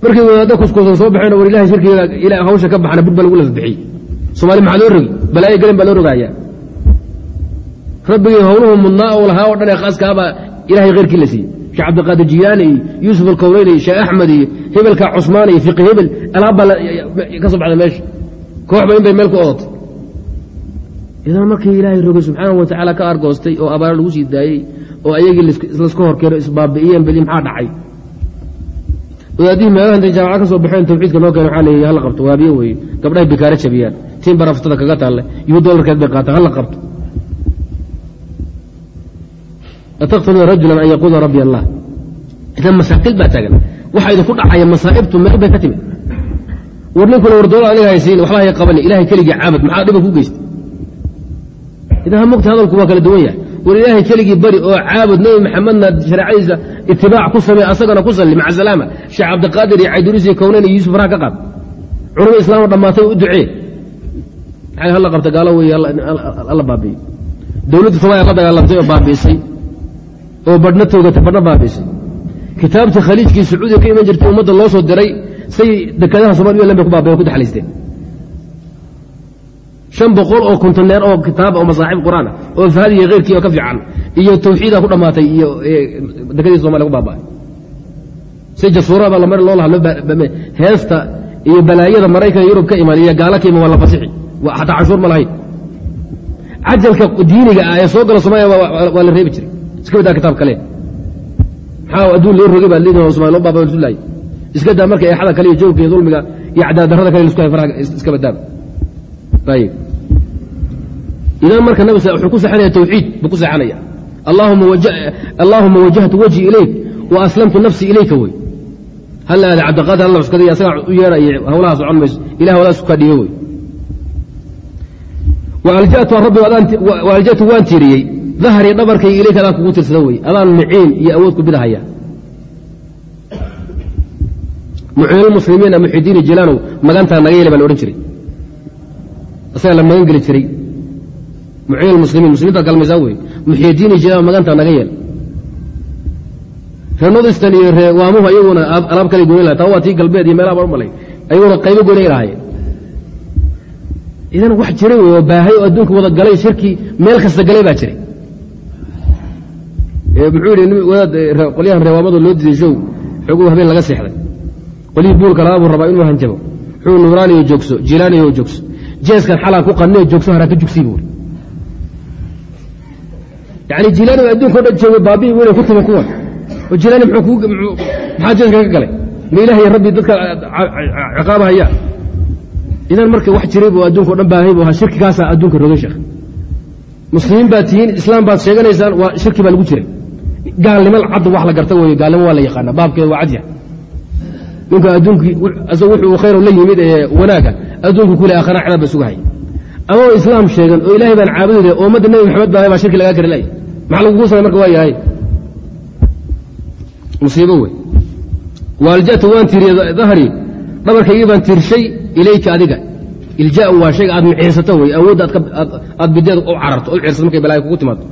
Markay wadaadda kuskuusan soo baxeen war ilahay shirkiga hawsha ka baxana bud baa lagu lafbixiyey soomaali maxaa loo rogi balaayo gelin baa loo rogaaya rabbigii hawluhu mudnaa u lahaa oo dhan ee khaaskaabaa ilahay khayrkii la siiyey. Sheekh cabdiqaadir jiyaani iyo yuusuf alkowleyni iyo sheekh axmed iyo hebelkaa cusmaan iyo fiqi hebel alaabbaa ka soo baxday meesha. Kooxba in bay meel ku odatay. Idan markii ilaahay rogay subxaanahu wa ka argoostay oo abaar lagu sii daayey oo ayagii la isku horkeeno isbaabi'iyeen beli maxaa dhacay? Wadaadihii meelaha intay jaamaca ka soo baxeen tawxiidka noo keen waxaa leeyahy hala qabto waabiye weeye gabdhahay bikaare jabiyaan tiin baraftada kaga taalle yuu dolarkeed bay qaataan hala qabto ataqtuluuna rajulan an yaquula rabbi allah idan masaaqil baa taagan waxaa idinku dhacaya masaa'ibtu meel bay ka timid war ninkuna war doolar aniga haysiin waxba hay qabani ilahay keligii caabud maxaa dhiba ku geystay idan ha mogta hadalku waa kala duwan yahay war ilaahay keligii bari oo caabud nebi maxamedna shareecadiisa itibaac ku samey asagana ku salli maca salaama sheekh cabdiqaadir iyo cayduruus iyo kownan iyo yuusuf raha ka qaad culama islaamo dhammaatay u ducee maxay halla qabta gaalo wey alla baabi'iyo dowladda soomaaliya la dagaalamtay oo baabi'isay oo badhna toogatay badhna baabi'isay kitaabtii khaliijkii sacuudiga ka iman jirtay ummadda loo soo diray say dekadaha somaliya lan bay ku daxlaysteen shan boqol oo kontoneer oo kitaab oo masaaxiib qur'aan ah oo fahad iyo keyrkii oo ka fiican iyo tawxiida ku dhammaatay iyo dekadii somaliya ku baaba'ay si jasuurada lamar loo laha heesta iyo balaayada maraykan yurub ka iman iyo gaala ka iman waa la fasixi. Xataa canshuur ma lahayn. Cajalka diiniga ah ee soo gala somaaliya waa la reebi jiray iska badaa kitaab kale. Maxaa adduun loo rogay baa somalia baaba lasu laayay iska daa marka eexada kale iyo joogka dulmiga iyo cadaadarrada kale lisku hay iska badaaba ayib idan marka nabi wuxuu ku saxanaya tawxiid buu ku saxanaya. Allaahuma wajahtu wajhi ilayk wa aslamtu nafsi ilayka wey hal aada cabdiqaadir alla cuskaday asagaa u yeedhaya hawlaha socon mayso ilah wadaas ku kadhiyo wey waaljatu waan tiriyey dahrii dhabarkay ilayka adaan kugu tirsada wey adaan miciin iyo awood ku bidahaya. Muciinulmuslimiina muxidiini jilaanow magantaa naga yeela baa la odhan jiray. Asagaa la magan geli jiray. Muciin muslimiin galmaysaa wey muxidiini jilaan magantaa naga yeel. Reer nodistan iyo ree waamuhu ayaguna alaab kale goyn lahay taa waa tii galbeed iyo meelaha baan ayaguna qaybo goynay lahaayeen. Idan wax jiray wey oo baahay oo adduunka wada galay shirkii meel kasta galay baa jiray muxuu yidhi wadaad qolyahan loo diiday show xoguu habeen laga seexday. Qolyihii buulka lagaa buu rabaa inuu hanjabo. Wuxuu nuuraaniyo joogso jilaaniyo joogso. Jeeskan xalaa ku qanniyo joogso haraa ka jugsii buuri. Yani jilaani oo adduunka o dhan jooga baabi'i weyne ku tuma kuwan. Oo jilaani maxaa jeeska ka galay? Ma ilaah iyo rabbi dadka ciqaabahaya. Idan marka wax jiray buu adduunka o dhan baahay bu ahaa shirkigaasaa adduunka rogay sheekh. Muslimiin baad tihiin islaam baad sheeganaysaan waa shirki baa lagu jiray gaalnimo cad wax la garta wey gaalnimo waa la yaqaana baabkeeda waa cadya. Ninka adduunkii wuxuu khayr la yimid ee wanaaga adduunku kule aakhara cadaab ba sugahaya ama islaam sheegan oo ilaahay baan caabudaya oo ummadda nebi maxamed baa baa shirki lagaa kari laya maxaa lagugu samay marka waa yahay? Musiibo wey waaljatu waan tiiriye dahri dhabarkaygii baan tiirshay ilayka adiga. Iljaau waa shayga aad miciirsato wey awoodda aad bideed u cararto u ciirsato markay balaayo kugu timaado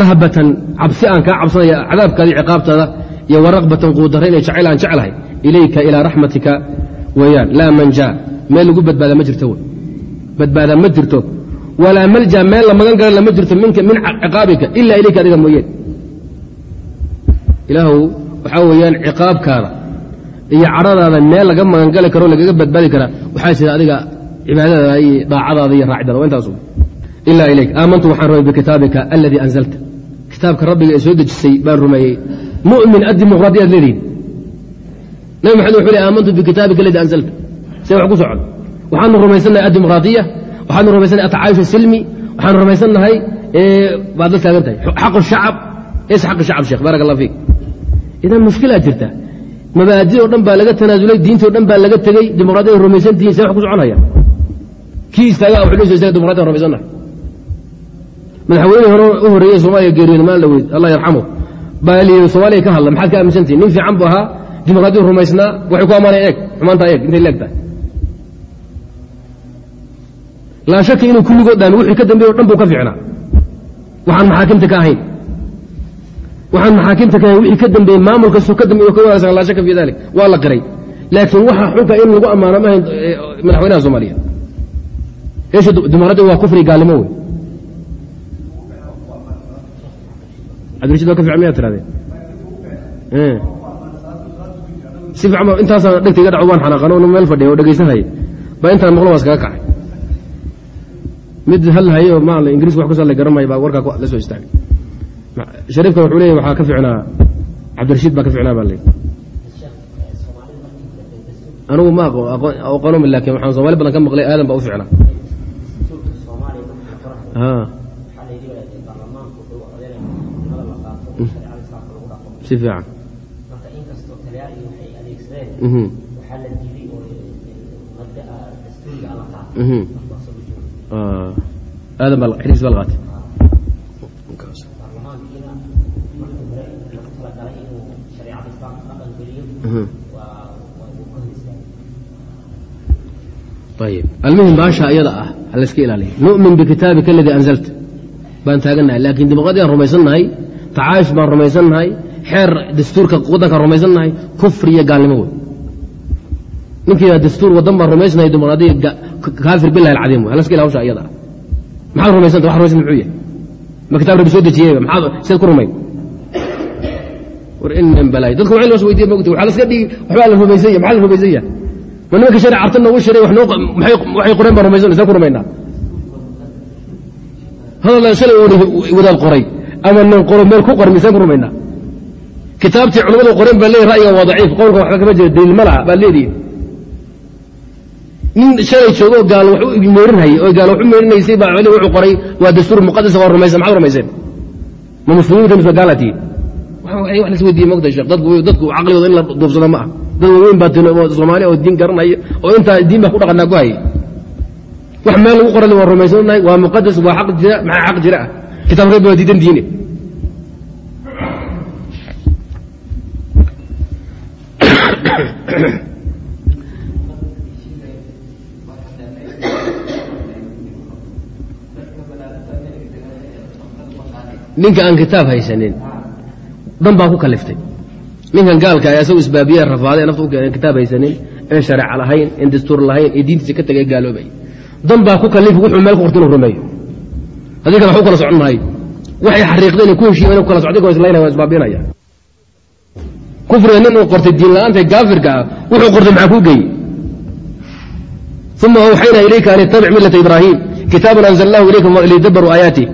rahbatan cabsi aan kaa cabsanaya cadaabkaada iyo ciqaabtaada iyo waraqbatan quudarra inay jacayl aan jeclahay. Ilayka ilaa raxmatika weeyaan. Laa manja meel lagu badbaada ma jirto badbaada ma jirto. Walaa malja meel la magan gala lama jirto min ciqaabika. Ila ilayka adiga mooyeen. Ilaahu waxaa weeyaan ciqaabkaada iyo cadhadaada meel laga magangali karo lagaga badbaadi karaa waxaa jira adiga cibaadadaada iyo daacadaada iyo raacidaada waa intaasu ila ilayk aamantu waxaan rumay bikitaabika aladii anzalta kitaabka rabbiga ee soo dejisay baan rumeeyey. Mumin addimuqraadiyaad leedihin nabi maxamed wuxuu le aamantu bikitaabika aladii anzalta. See wax ku socon waxaanu rumaysannahay addimuqraadiya waxaanu rumaysannahay atcaayusha silmi waxaanu rumaysannahay baad la taagan tahay. Xaqu shacab is xaqi shacab sheekh baarak allah fiik. Idan mushkilaa jirta. Mabaadi o dhan baa laga tanaasulay diinti o dhan baa laga tegey dimuqraadiya rumaysantihiin see wax ku soconaya. Kii istaaga wuxuu soo istaaga dimuqradiyan rumaysannahay madaxweyne hore u horreeyey soomaaliya geeriyooda maal dhaweyd allah yarxamu. Baa soomaaliya ka hadla maxaad ka aaminsantihin nin fiican buu ahaa dimuqraadiyu rumaysnaa waxay ku ammaanay eeg xumaantaa eeg intay leeg tahay laa shaka inuu kulligood dhaami wixii ka dambeey o dhan buu ka fiicnaa. Waxaan maxaakimta ka ahayn. Waxaan maxaakimta ka ahayn wixii ka dambeeyey maamul kastoo ka dambeey ka wanaagsan laa shaka fi dalik waa la qiray. Laakiin waxa xunka in lagu ammaano ma ahayn madaxweynaha soomaaliya. Eesha dimuqraadiya waa kufri gaalnimo wey cabdirashid waa ka miyaa tirahdeen si fiican baa intaasaan dhegta iga dhaco waan xanaaqano n meel fadhiya oo dhegaysanhaya baa intaan maqlo waa iskaga kacay. Mid hadlahaye oo maala ingiriiska wax ku sallay garanmaya baa warkaa la soo istaagay shariifkan wuxuu leeyahy waxaa ka ficnaa cabdirashiid baa ka ficnaa baa leeyay anigu ma aqoonoma laakin waxaan soomali badan ka maqlay aadan baa u ficnaa si fiican aadan baa xiriis baa la qaatay. Ayb almuhim baasha iyada ah halayska ilaaliya nu'min bikitaabika aladii anzalta. Baan taagannahay laakiin dimuqraadiyaan rumaysannahay tacaayush baan rumaysannahay xeer dastuurka waddankaan rumaysannahay kufri iyo gaalnimo wey ninkii dastuur waddan baan rumaysnahay dimuqraadiya kaafir bilahi alcadiim wey halaska ila hawsha iyada maxaad rumaysanta wax rumaysan muxuu yahay? Ma kitab rabbi soo dejiyeyba maxaad sidaad ku rumayn? War in ama nin qoro meel ku qoran isaan ku rumaynaa kitaabtii culamadu qoreen baa leeyahy ra'yigan waa daciif. Qowlka waxba kama jira daliil ma laha baa leedihi nin shalay joogo gaal wax u meerinhayay oo gaal wax u meerinaysay baa culi wuxuu qoray waa dastuur muqadasa waa rumaysan maxaad rumayseen ma muslimiinta mise gaalatii. Wax las weydiiye mogta sheekh. Dadku dadku caqligooda in la duubsado ma ah dad waaweyn baa tino oo soomaaliya oo diin garanaya oo intaa diin baa ku dhaqanaa ku hayay. Wax meel lagu qoran waa rumaysanahay waa muqadas waa xaq jira maxaa xaq jira ah? Kitaab rabbi waa diidan diine <coughs> ninka aan kitaab haysanin dan baa ku kaliftay. Ninkan gaalka a asagoo isbaabiye rafaaday nafta u kitaab haysanin een shareeca lahayn een dastuur lahayn ee diintiisa ka tegay gaaloobay. Dan baa ku kalif wuxuu meel ku qorta inuu rumeeyo. Haddii kale wax u kala socon mahay waxay xariiqdeen ku heshiiyen ku kala socday isbaabinaya kufriga nin uu qortay diin la'aanta gaafirka ah wuxuu qortay maxaa kuu geeyey uma awxaynaa ilayka an ittabic millata ibraahim kitaaban anzalnahu ilayka lidabaruu aayaatih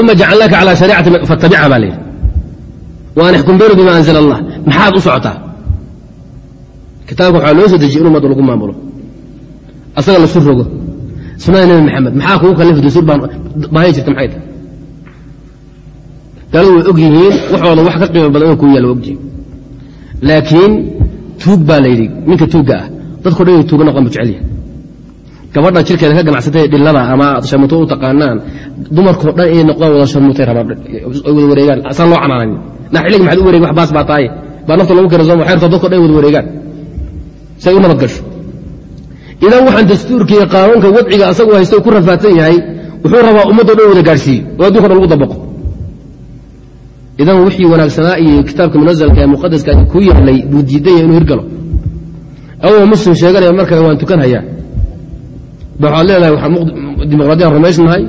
uma jacalnaaka calى shariicati fattabicha baa layidhi waan ixkum baynu bima anzla allah. Maxaad u socotaa kitaabka waxaa loo soo dejiyey in ummadda lagu maamulo. Asaga lasu rogo. Sunada nebi maxamed maxaa kugu kalifa dastuur baahay jirta maxay tahay gaaladu way og yihiin waxooda wax ka qiimo badan inuu kuu yaalla wa laakiin tuug baa la ninka tuugga ah dadko dhan tuuga noqon bu jecel yahay. Gabadha jirkeeda ka ganacsatay dhilada ama aad sharmuto u taqaanaan dumarkoo dhan inay noqdaan wada sharmutay rabaan ay wareegaan. Saan loo canaananin na xilliga maxaad u wareegi wax baas baa taaye. Baa nafta lagu kera sooma xeertoo dadko dhan wada wareegaan. Si u nabad gasho. Idan waxaan dastuurka iyo qaanuunka wadciga asagu haysto ku rafaadsan yahay wuxuu rabaa ummaddo dhan wada gaadhsiiye oo adduunka dhan lagu dabaqo idan wixii wanaagsanaa iyo kitaabka munazalka ee muqadaska ku yeelay buu diidan yahay inuu hirgalo awoo muslim sheeganaya markale waan tukan hayaa waxaad leedahay waxaan dimuqraadiyaan rumaysnahay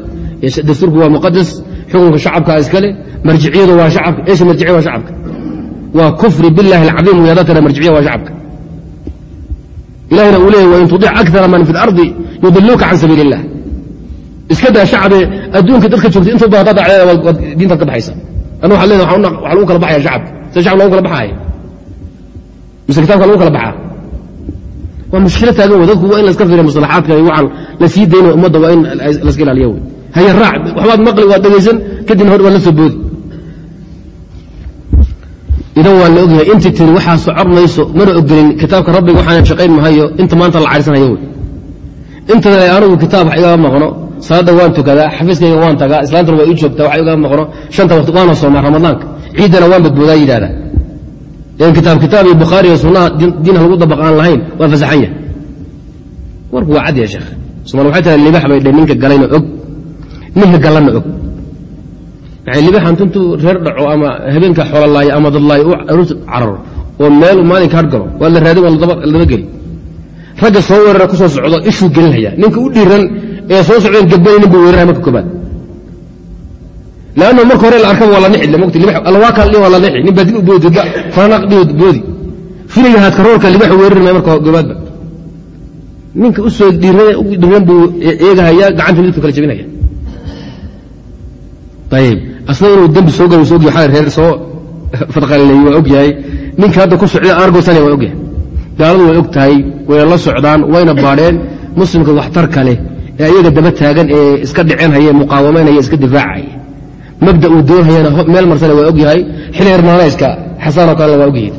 dastuurku waa muqadas xukunka shacabkaa iskale marjiciyadu waa shacabka eesha marjiciya waa shacabka. Waa kufri billahi alcadiim wayada tira marjiciya waa shacabka. Ilahina uu leeyay wain tudic akara man fi اlardi yudiluuka can sabiil اllah iska daa shacabe adduunka dadka joogtay intuu baa hadaad dhacdeeda waad diintaad ka baxaysa anu waxaad leedahay waxaa lagu kala baxaya shacabka sida shacab logu kala baxaaya mise kitaabka lagu kala baxaa waa mushkila taagan wey dadku waa in laska firiya musalaxaadka iyo waxaan la sii ummadda waa in laska ilaaliya wey haya raac waxbaad maqli waad dhegaysan kadibna hor waa la soo boodi idan waa la ogyahay intii tiri waxaa socor mana ogolin kitaabka rabbiga waxaan shaqayn mahayo inta maanta la caydsanhayo wey inta anigu kitaab wax igama maqno salaadda waan tukadaa xafiiskayga waan tagaa islaantuna waa ii joogtaa wax igama maqno shanta waqti waana soomaa ramadaanka ciiddana waan badboodaa yidhahdaa n kitaab kitaab iyo bukhaari sunnaha diinha lagu dabaq aan lahayn waa fasaxan yahay. Warku waa cad ya sheekh somal waxay tahay libax bay dhe ninka galayna og. Ninka galana og. Yani libaxan intuu reer dhaco ama habeenka xoololaayo ama dadlaayo u aruurta cararo oo meel maalinka hargalo waa la raadin waa la dabageli ragga soo weerara ku socdo ishuu gelinhaya ninka u dhiiran ee soo socdeen gabbanaynin buu weeraraya marka koobaad lanno marka hore la arkaba waa la nixi nin baa dib u boodi faranaq dhiod boodi. Filiga haadkaroolka libax weerari maya marka gobaadba ninka u soo dhiiran buu eegahaya gacanta midku kala jabinaya ayib asna inuu dembi soo galo soog waa reer soo fadqalilay waa og ninka hadda ku socda argosana waa og yahay gaaladu way og tahay way la socdaan wayna baadheen. Muslimka waxtarka ee ayaga daba taagan ee iska dhicenhaya muqaawamaynaya iska difaacaya mabda uu doonhayana meel marsana waa og yahay xili hermaanayska xasaanoo kalena waa ogyihiin.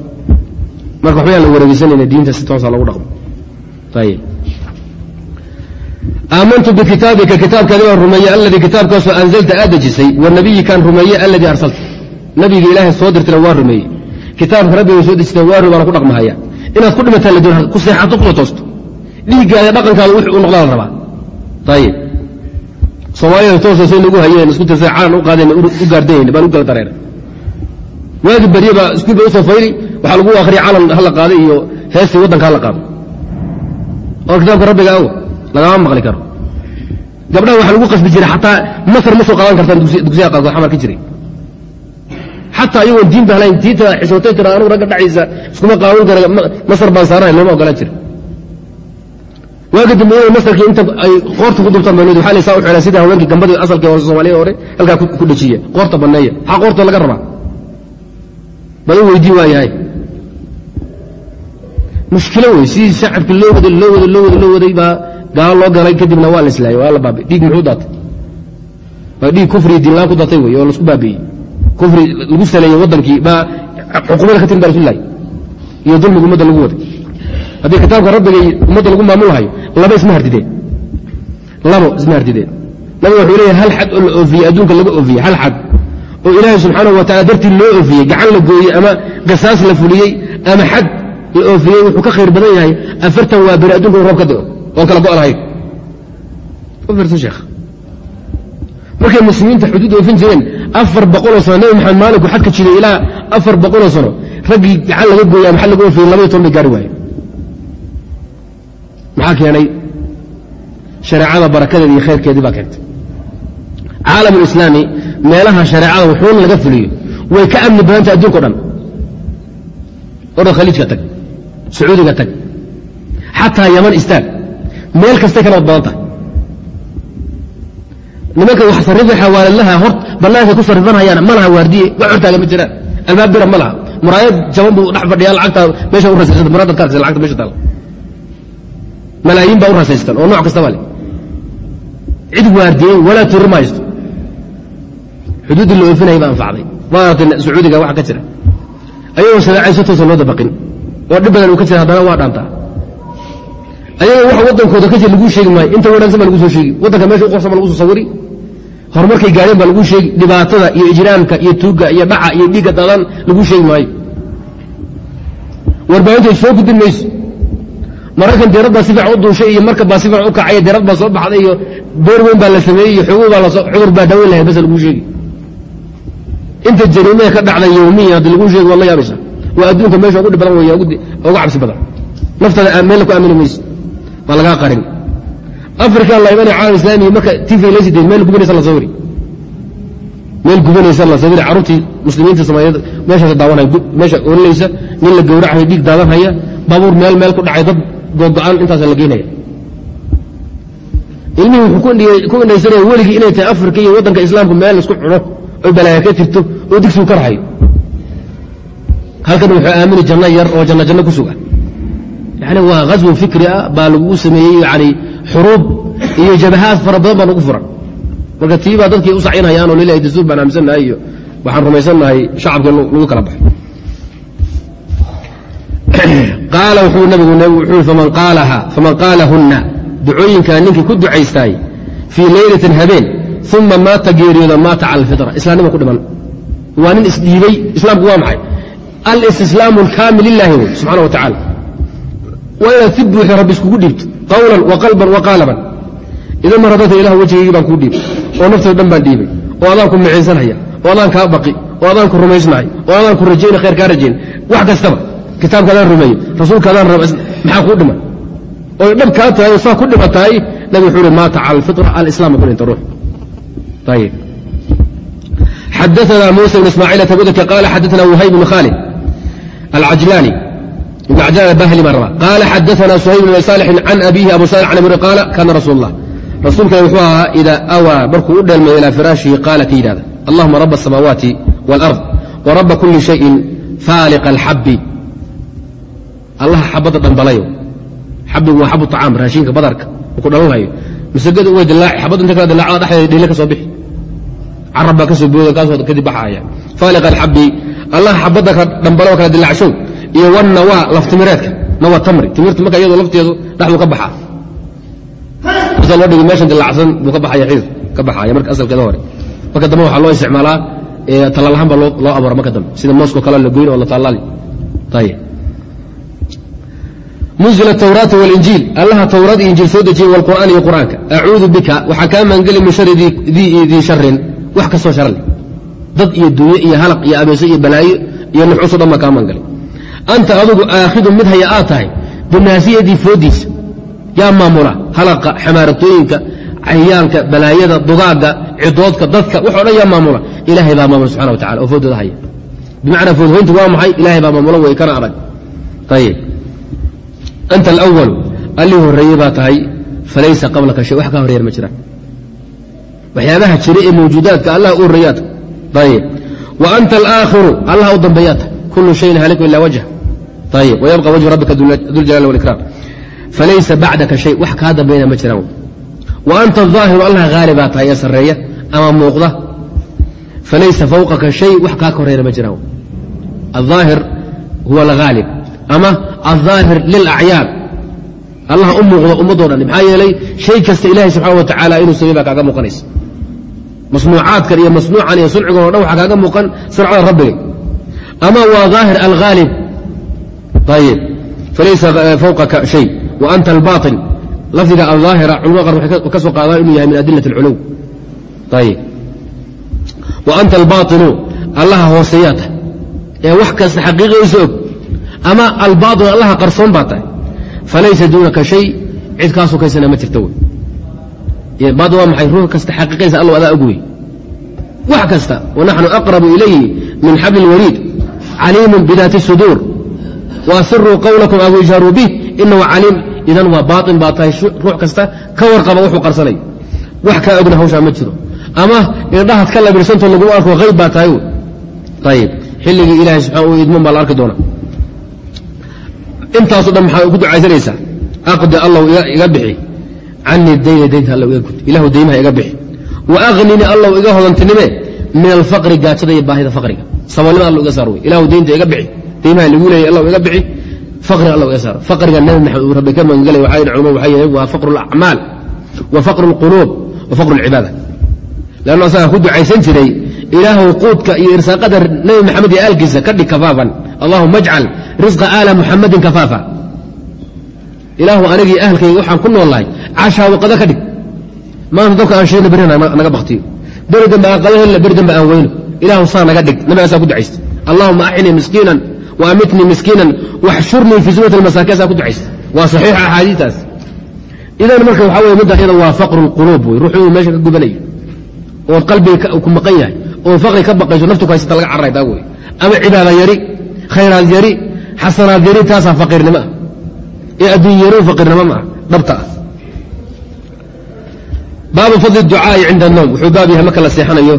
Marka waxbayaan la wareegeysanayna diinta si toosa lagu dhaqmo. Aamantu bikitaabika kitaabkaadi baan rumeeye aladii kitaabkaasoo anzalta aad dejisay wanabiyikaan rumeeye aladii arsalta. Nabiga ilaahay soo dirtana waa rumeeye kitaabka rabbiga soo dejisana waa ru baana ku dhaqmahaya. Inaad ku dhimataan la doon ku seexato kuna toosto. Dhiiggaada dhaqankaada wixii u noqdaa la rabaa ayib soomaalida toosasay nagu hayeen isku tirsa caalan u qaadeen u gaardayayna baan u kala dareeray waagi barye baa iskuul ba u soo fayri waxaa lagu akhriya calan hala qaaday iyo heestii waddanka hala qaado. Oo kitaabka rabbiga aw lagama maqli karo. Gabdhaha waxaa lagu qasbi jiray xataa masar ma soo qaadan kartaan dugsiyaha qaarkood xamar ka jiray. Xataa iyagoon diin ba diinta xishootay tira anugu ragga dhaciisa iskuma qaawan kara masar baan saaranahay looma ogolaan jira waaga dambe inay masarkii inta ay qoorta ku dubtaan banoodi waxa laysaa u xidhaa sida haweenkii gambadii asalkii hore soomaaliyada hore halkaa ku dhajiya qoorta banneeya maxaa qoorta laga rabaa? Bal u weydii waayahay. Mushkilo wey sidii shacabkii loo waday loo waday loo waday loo waday baa gaalo loo galay kadibna waa la islaayay waa la baabay dhiig muxuu daatay? Waa dhiig kufri diinlaan ku datay wey oo la isku baabi'eyey kufri lagu saleeyey waddankii baa xukumada ka tirin baa lasu laayay iyo dulmiga ummadda lagu waday haddii kitaabka rabbiga ummadda lagu maamulhayo laba isma hardideen labo isma hardideen nabiga wuxuu leeyahy hal xad oo la oofiyey adduunka laga oofiyey hal xad oo ilaahay subxaanahu wa tacala dartii loo oofiyey gacan la gooyey ama gasaas la fuliyey ama xad la oofiyey wuxuu ka khayr badan yahay afartan waa beri adunka in roob ka dao oon kala go' lahayn sheekh markay muslimiinta xuduud oofin jireen afar boqoloo sano nabi maxamed maalinku xadka jiray ilaa afar boqoloo sano raggii gacan laga gooyey ama xad laga oofiyey labaiyo toban bay gaari waaye maxaa keenay? Shareecada barakadeeda iyo khayrkeedii baa keentay. Caalamulislaami meelaha shareecada wuxuuna laga fuliyo way ka amni badantay adduunka o dhan. Odhan khaliijka tag sacuudiga tag xataa yaman istaag meel kastay wad badan tahay nimanka wax sarrifa xawaaladaha hor bannaankay ku sarrifanhayaan ma laha waardiye wax hortaaga ma jiraan. Albaab bira ma laha. Muraayad jaban buu dhex fadhiyaa lacagta meesha u rasaysanta muraadad ka arkaysa lacagta meesha taala malaayiin baa u rasaystan oo nooc kastaba leh cid waardiyen walaa turi xuduuddii la oofinaya baa anfacday maaragtay sacuudiga waxa ka jira. Ayagoo shareecay si toosa loo dabaqin. Oo dhib badan uu ka jira haddana waa dhaantaa ayagoo waxa waddankooda ka jir laguu sheegi maayo inta wanaagsan baa lagu soo sheegi. Waddanka meesha u qorsan baa lagu soo sawiri. Horumarkay gaadheen baa laguu sheegi. Dhibaatada iyo ijraamka iyo tuugga iyo dhaca iyo dhiigga dadan laguu sheegi maayo warbaahinta soo gudbin mayso mararkan deerad baa si fiican u duushay iyo marka baa si fiican u kacay deerad baa soo baxday iyo beer weyn baa la sameeyey iyo xogo baa la soo cudur baa daweyn lahayd bas laguu sheegi. Inta jariimada ka dhacda yowmiya haddii laguu sheegi waad la yaabaysa waa adduunka meesha ugu dhib badan weya uga cabsi badan. Naftaada meel ku aamini mayso. Waa lagaa qarin. Afrika la imanaya caalam islaamiga marka tv la sideed meel gubanaysa la sawiri meel gubanaysa la sawiri carruurtii muslimiinta soomaaliyeed meeshaas daawanaya meesha olinaysa nin la gowracayo dhiig daadanhaya baabuur meel meel ku dhacay dad googo-aan intaasa la geynaya ilmihii wuxuu ku indhaysanaya weligii inay tahay afrika iyo waddanka islaamku meel la isku cuno oo balaaya ka tirto oo digsigu ka rahayo halkan wuxuu aamini janno yar oo janno janno ku suga yani waa haswo fikri ah baa lagu sameeyey yani xuruub iyo jabahaad fara badan baa nagu furan. Marka tii baa dadkii u sacinayaan oo lilahi dastuur baan aaminsannahay iyo waxaan rumaysannahay shacabka lagu kala baxo qaala wuxuu nabigu wuxuu faman qaalahunna ducooyinkaa ninkii ku ducaystaay fii leylatin habeen uma maata geeriyooda maata cala alfitra islaamnima ku dhiman. Waa nin isdhiibay islaamku waa maxay? Alistislaamu alkaamil lilahi wey subxana wa tacala waa si buuxda rabbi iskugu dhiibto qawlan wa qalban wa qaalaban. Idan mar haddata wejigaygii baan kuu dhiibay oo naftooda dhan baan dhiibay. Oo adaan ku miciinsanhaya oo adaan kaa baqi oo adaan ku rumaysnahay oo adaan ku rajayna khayr kaa rajayn. Wax kastaba kitaabkaadaan rumeeye rasuulkaadaan maxaa kuu dhiman oy dhab kaa tahay oo saa ku dhiman tahay nabi wuxuu uhi maata cala alfitra alislaama ku dhinta ruux. Ayib xadaana muusa bn ismaaciil atabudaka qaala xadaana wahayb bn khaalid alcajlaani ibn cajlaan bahli baan rabaa qaala xadaana suhayb bn abi can abiihi abu saalix can amri qaala kaana rasuul allah rasuulkana wuxuu ahaa idaa awaa markuu u dheelmayo ilaa firaashihi qaala ka yidhahda allahuma raba asamaawaati wاlard waraba kuli shayin faaliq alxabi allaha xabadda dhanbalayo xabigu waa xabu طacaam raashinka badarka ku dhalanhayo masagada way dilaaci xabadda inta kala dilaacda dhexdeeda dhiile ka soo bixi. Carab baa ka booda kaasoo kadib baxaya faaliq alxabi allah xabadda ka dhambalo kala dilaacshow iyo wanawaa laftimireedka nawa tamri. Timirta marka iyadoo lafteedu dhexdu ka baxaa asa loo dhigi meeshan dilaacsan buu ka baxaya xidid ka baxaya marka asalkeeda hore. Marka dambe waxaa loo isticmaalaa tallaalahaan baa loo abuura marka dambe. Sida moosko kale la goyn oo la tallaali ayib munzil atawraati walinjiil allaha tawraad iyo injiil soo dejiyey walqur'aan iyo qur'aanka. Acuudu bika waxaa kaa maangeli min shari dii sharin wax kastoo shar leh dad iyo dunye iyo halaq iyo abeeso iyo balaayo iyo nuxuuso dhan kaa maangalay anta adugu aakhidun mid haya aad tahay binaasiyadii foodiisa. Yaa maamula halaqa xamaaratooyinka cayayaanka balaayada dugaagga cidoodka dadka waxo dhan yaa maamula. Ilaahay baa maamula subxana wa tacala oo foodooda haya. Bimacnaa foodhoyntu waa maxay? Ilaahay baa maamula way kana adag. Ayib anta alawalu allii horreeye baa tahay falaysa qablaka shay wax kaa horreeyar ma jiraan waxyaabaha jira ee mawjuudaadka allah u horreeyaata ayib wa anta alaakhiru allah u dambeeyaata kullu shayin haaliku ila wajha ayib wayabqa wajhu rabbika duljalaali walikraam falaysa bacdaka shay wax kaa dambeynaa ma jiraan wa anta alظaahiru allah haali baa tahay ee sarreeya ama muuqda falaysa fawqaka shay wax kaa ka horreeyana ma jiraan alظaahir huwa alghaalib ama alظaahir lilacyaan allah u muuqdo ummadoo dhan maxaa yeelay shay kasta ilahay subxaana wa tacaala inuu samey baa kaaga muuqanaysa masnuucaadkan iyo masnuucan iyo suncigan o dhan waxaa kaaga muuqan suncada rabbiga ama waa ظaahir alghaalib ayib falaysa fawqaka shay wa anta albaaطin lafdiga alظaahira culamada qaar waxay ka soo qaadaan inuu yahay min adilat اlculuw ayib wa anta albaaطinu allaha hooseeyaa tahay ee wax kasta xaqiiqadiisa og ama albaail allaha qarsoon baa tahay. Falaysa duunaka shay cid kaa sokaysana ma jirta wey. Bail waa maxay? Ruux kasta xaqiiqaysa allow adaa og wax kasta wanaxnu aqrabu ilayhi min xabli lwariid caliimun bidaati suduur. Waasiruu qawlakum aw ijharuu bih inahu caliim. Idan waa baain baa tahay ruux kasta ka warqaba wuxuu qarsanay. Wax kaa ogna hawshaa ma jiro. Ama indhahaad ka labirsanto laguma arko hayb baa tahay ayb xilligii ilahay subaa idman baa la arki doona intaaso dhan maxaa ku ducaysanaysaa? Aqdi allow iga bixi. Canii dayna daynta alla iga gud ilahu daymaha iga bixi. Wa aghnini allow iga hodantinime min alfaqri gaajada iyo baahida faqriga. Saboolnima allow iga saar ilahu daynta iga bixi. Daymaha lagu leeyay allow iga bixi. Faqriga allow iga saar. Faqriga nabi maxamed uu rabbi ka magangelay waxaa yidhi culumadu waxay yihiin waa faqru alacmaal wa faqru alquluub wa faqru alcibaada leannu asagaa ku ducaysan jiray ilaahu quudka iyo irsaaqada nebi maxamed iyo aalkiisa ka dhig kafaafan allahuma ajcal risqa aala muxamadin kafaafa ilaahu anigii ahalkayga waxaan ku noolahay cashaa ka dhig. Maanta dabka aan sheegna berina naga baktiyo beri dambe aan qada helna beri dambe aan weyno. Ilaahu saa naga dhig. Nabigaasaa ku ducaysta. Allahuma axinii miskiinan wa miskiinan waxshurnii fii suwat almasaakin asaa ku ducaysta. Waa saxiixa axaadiitaas idan marka waxaa weye midda iyada waa faqru lquluub wey. Ruux inuu meesha ka gubanayo ood qalbiga ku maqan yahay oo faqri ka baqayso naftu haysata laga carray wey ama cibaada yari khayraad yari xasanaad yari taasaa faqiirnimoah ee adduun yarow faqiirnimo maah dhabta ah. Baabu fadli ducaai cinda anoom wuxuu baab yahay marka la seexanayo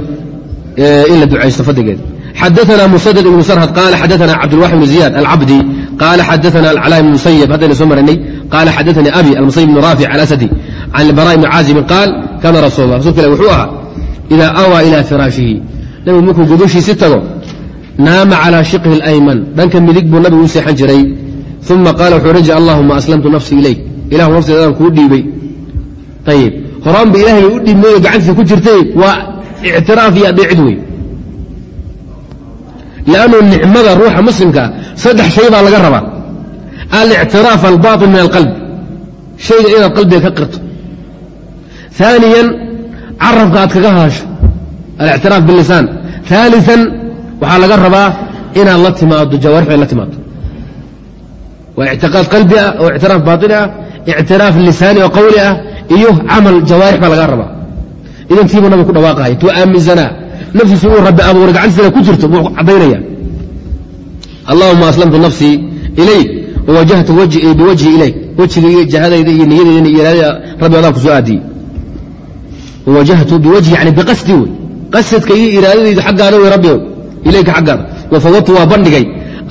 in la ducaysto fadligeeda. Xadaana musadad ibnu sarhad qaala xadaana cabdulwax bnu ziyaad alcabdi qaala xadaana alcalaa ibn musayab haddayna soo maranay qaala xadaani abi almusayib bnu raafic alasadi can ilbaraa ibni caazibin qaal kaana rasuul la ilah wuxuu ahaa idaa awaa ilaa firaashihi nabigu markuu gudashiisi tago naama calaa shiqhi اlayman dhanka midig buu nabigu u seexan jiray. Uma qaala wuxuu raja allahuma aslamtu nafsii ilayk. Ilahu nafteedaan kuu dhiibay. Ayib horaan ba bay u dhiibmay gacantiisa ku jirtay waa ictiraaf iyo adeecid wey lannu nicmada ruuxa muslimkaa saddex shay baa laga rabaa. Alictiraaf albaaطin min alqalb. Shayga inaad qalbiga ka qirto. Aaniyan carabka aad kaga haasho alictiraaf bilisaan ثaaliثa waxaa laga rabaa inaad la timaado jawaarixda la timaado waa ictiqaad qalbi ah oo ictiraaf baaطini ah ictiraaf lisaani oo qowli ah iyo camal jawaarix baa laga rabaa idan tiibuu nabig ku dhawaaqahay tuu aaminsanaa naftiisu inuu rabbi abuuray gacantiisana ku jirto buu caddaynaya allahuma aslamtu nafsii ilayk wawajahtu biwajhi ilayk wejigayga jahadayda iyo niyadayda iyo iraadada rabbi adaan ku soo aadiyey wawajahtu biwajhi yani biqasdi wey qasadka iyo iraadadaydu xaggaada wey rabbi ilayka xaggaada. Wafawatu waa bandhigay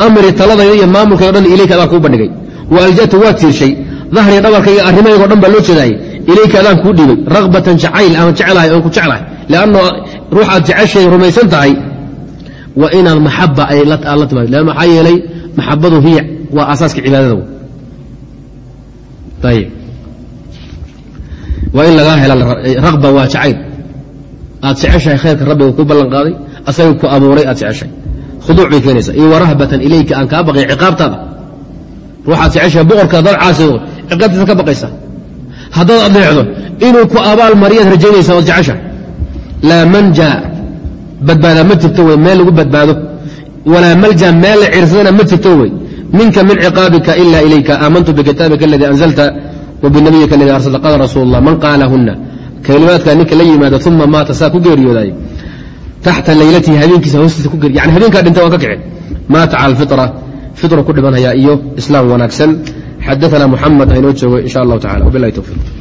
amri taladayda iyo maamulkaygo dhan ilayka adaan kuu bandhigay. Waaljatu waa tiirshay dahrii dhabarkayga arrimahaygo dhan baa loo jeedaayey ilayka adaan kuu dhiibay ragbatan jacayl aan jeclahay oon ku jeclahay. Lanno ruuxaad jeceshay rumaysan tahay waa inaad maxaba la timaado. Maxaa yeelay maxabadu hiya waa aasaaska cibaadada waa in lagaa hela ragba waa jacayl aad jeceshahay khayrka rabbiga ku ballan qaaday asaga ku abuuray aad jeceshahay. Khuduuc bay keenaysaa. Iyo warahbatan ilayka aan kaa baqay ciqaabtaada. Ruuxaad jeceshahay boqorka dad caasido ciqaabtiisa ka baqaysa haddaad adeecdo inuu ku abaal mariyaad rajaynaysa ood jeceshahay. Laa manja badbaada ma jirto wey meel lagu badbaado. Walaa malja meel la cirsadana ma jirto wey minka min ciqaabika ila ilayka aamantu bikitaabika aladii anzalta wbinabiyika aladii arsalta qala rasuul man qaalahuna kelimaadka ninka la yimaado uma maata saa ku geeriyoodaay taxta laylatihi habeenkiisa hoostiisa yani habeenkaa dhintay waan ka kicin. Maata cala alfitra fitra ku dhimanaya iyo islaam wanaagsan. Xadaana muxamed aynoo joogo in sha allahu tacala wbilahi towfiiq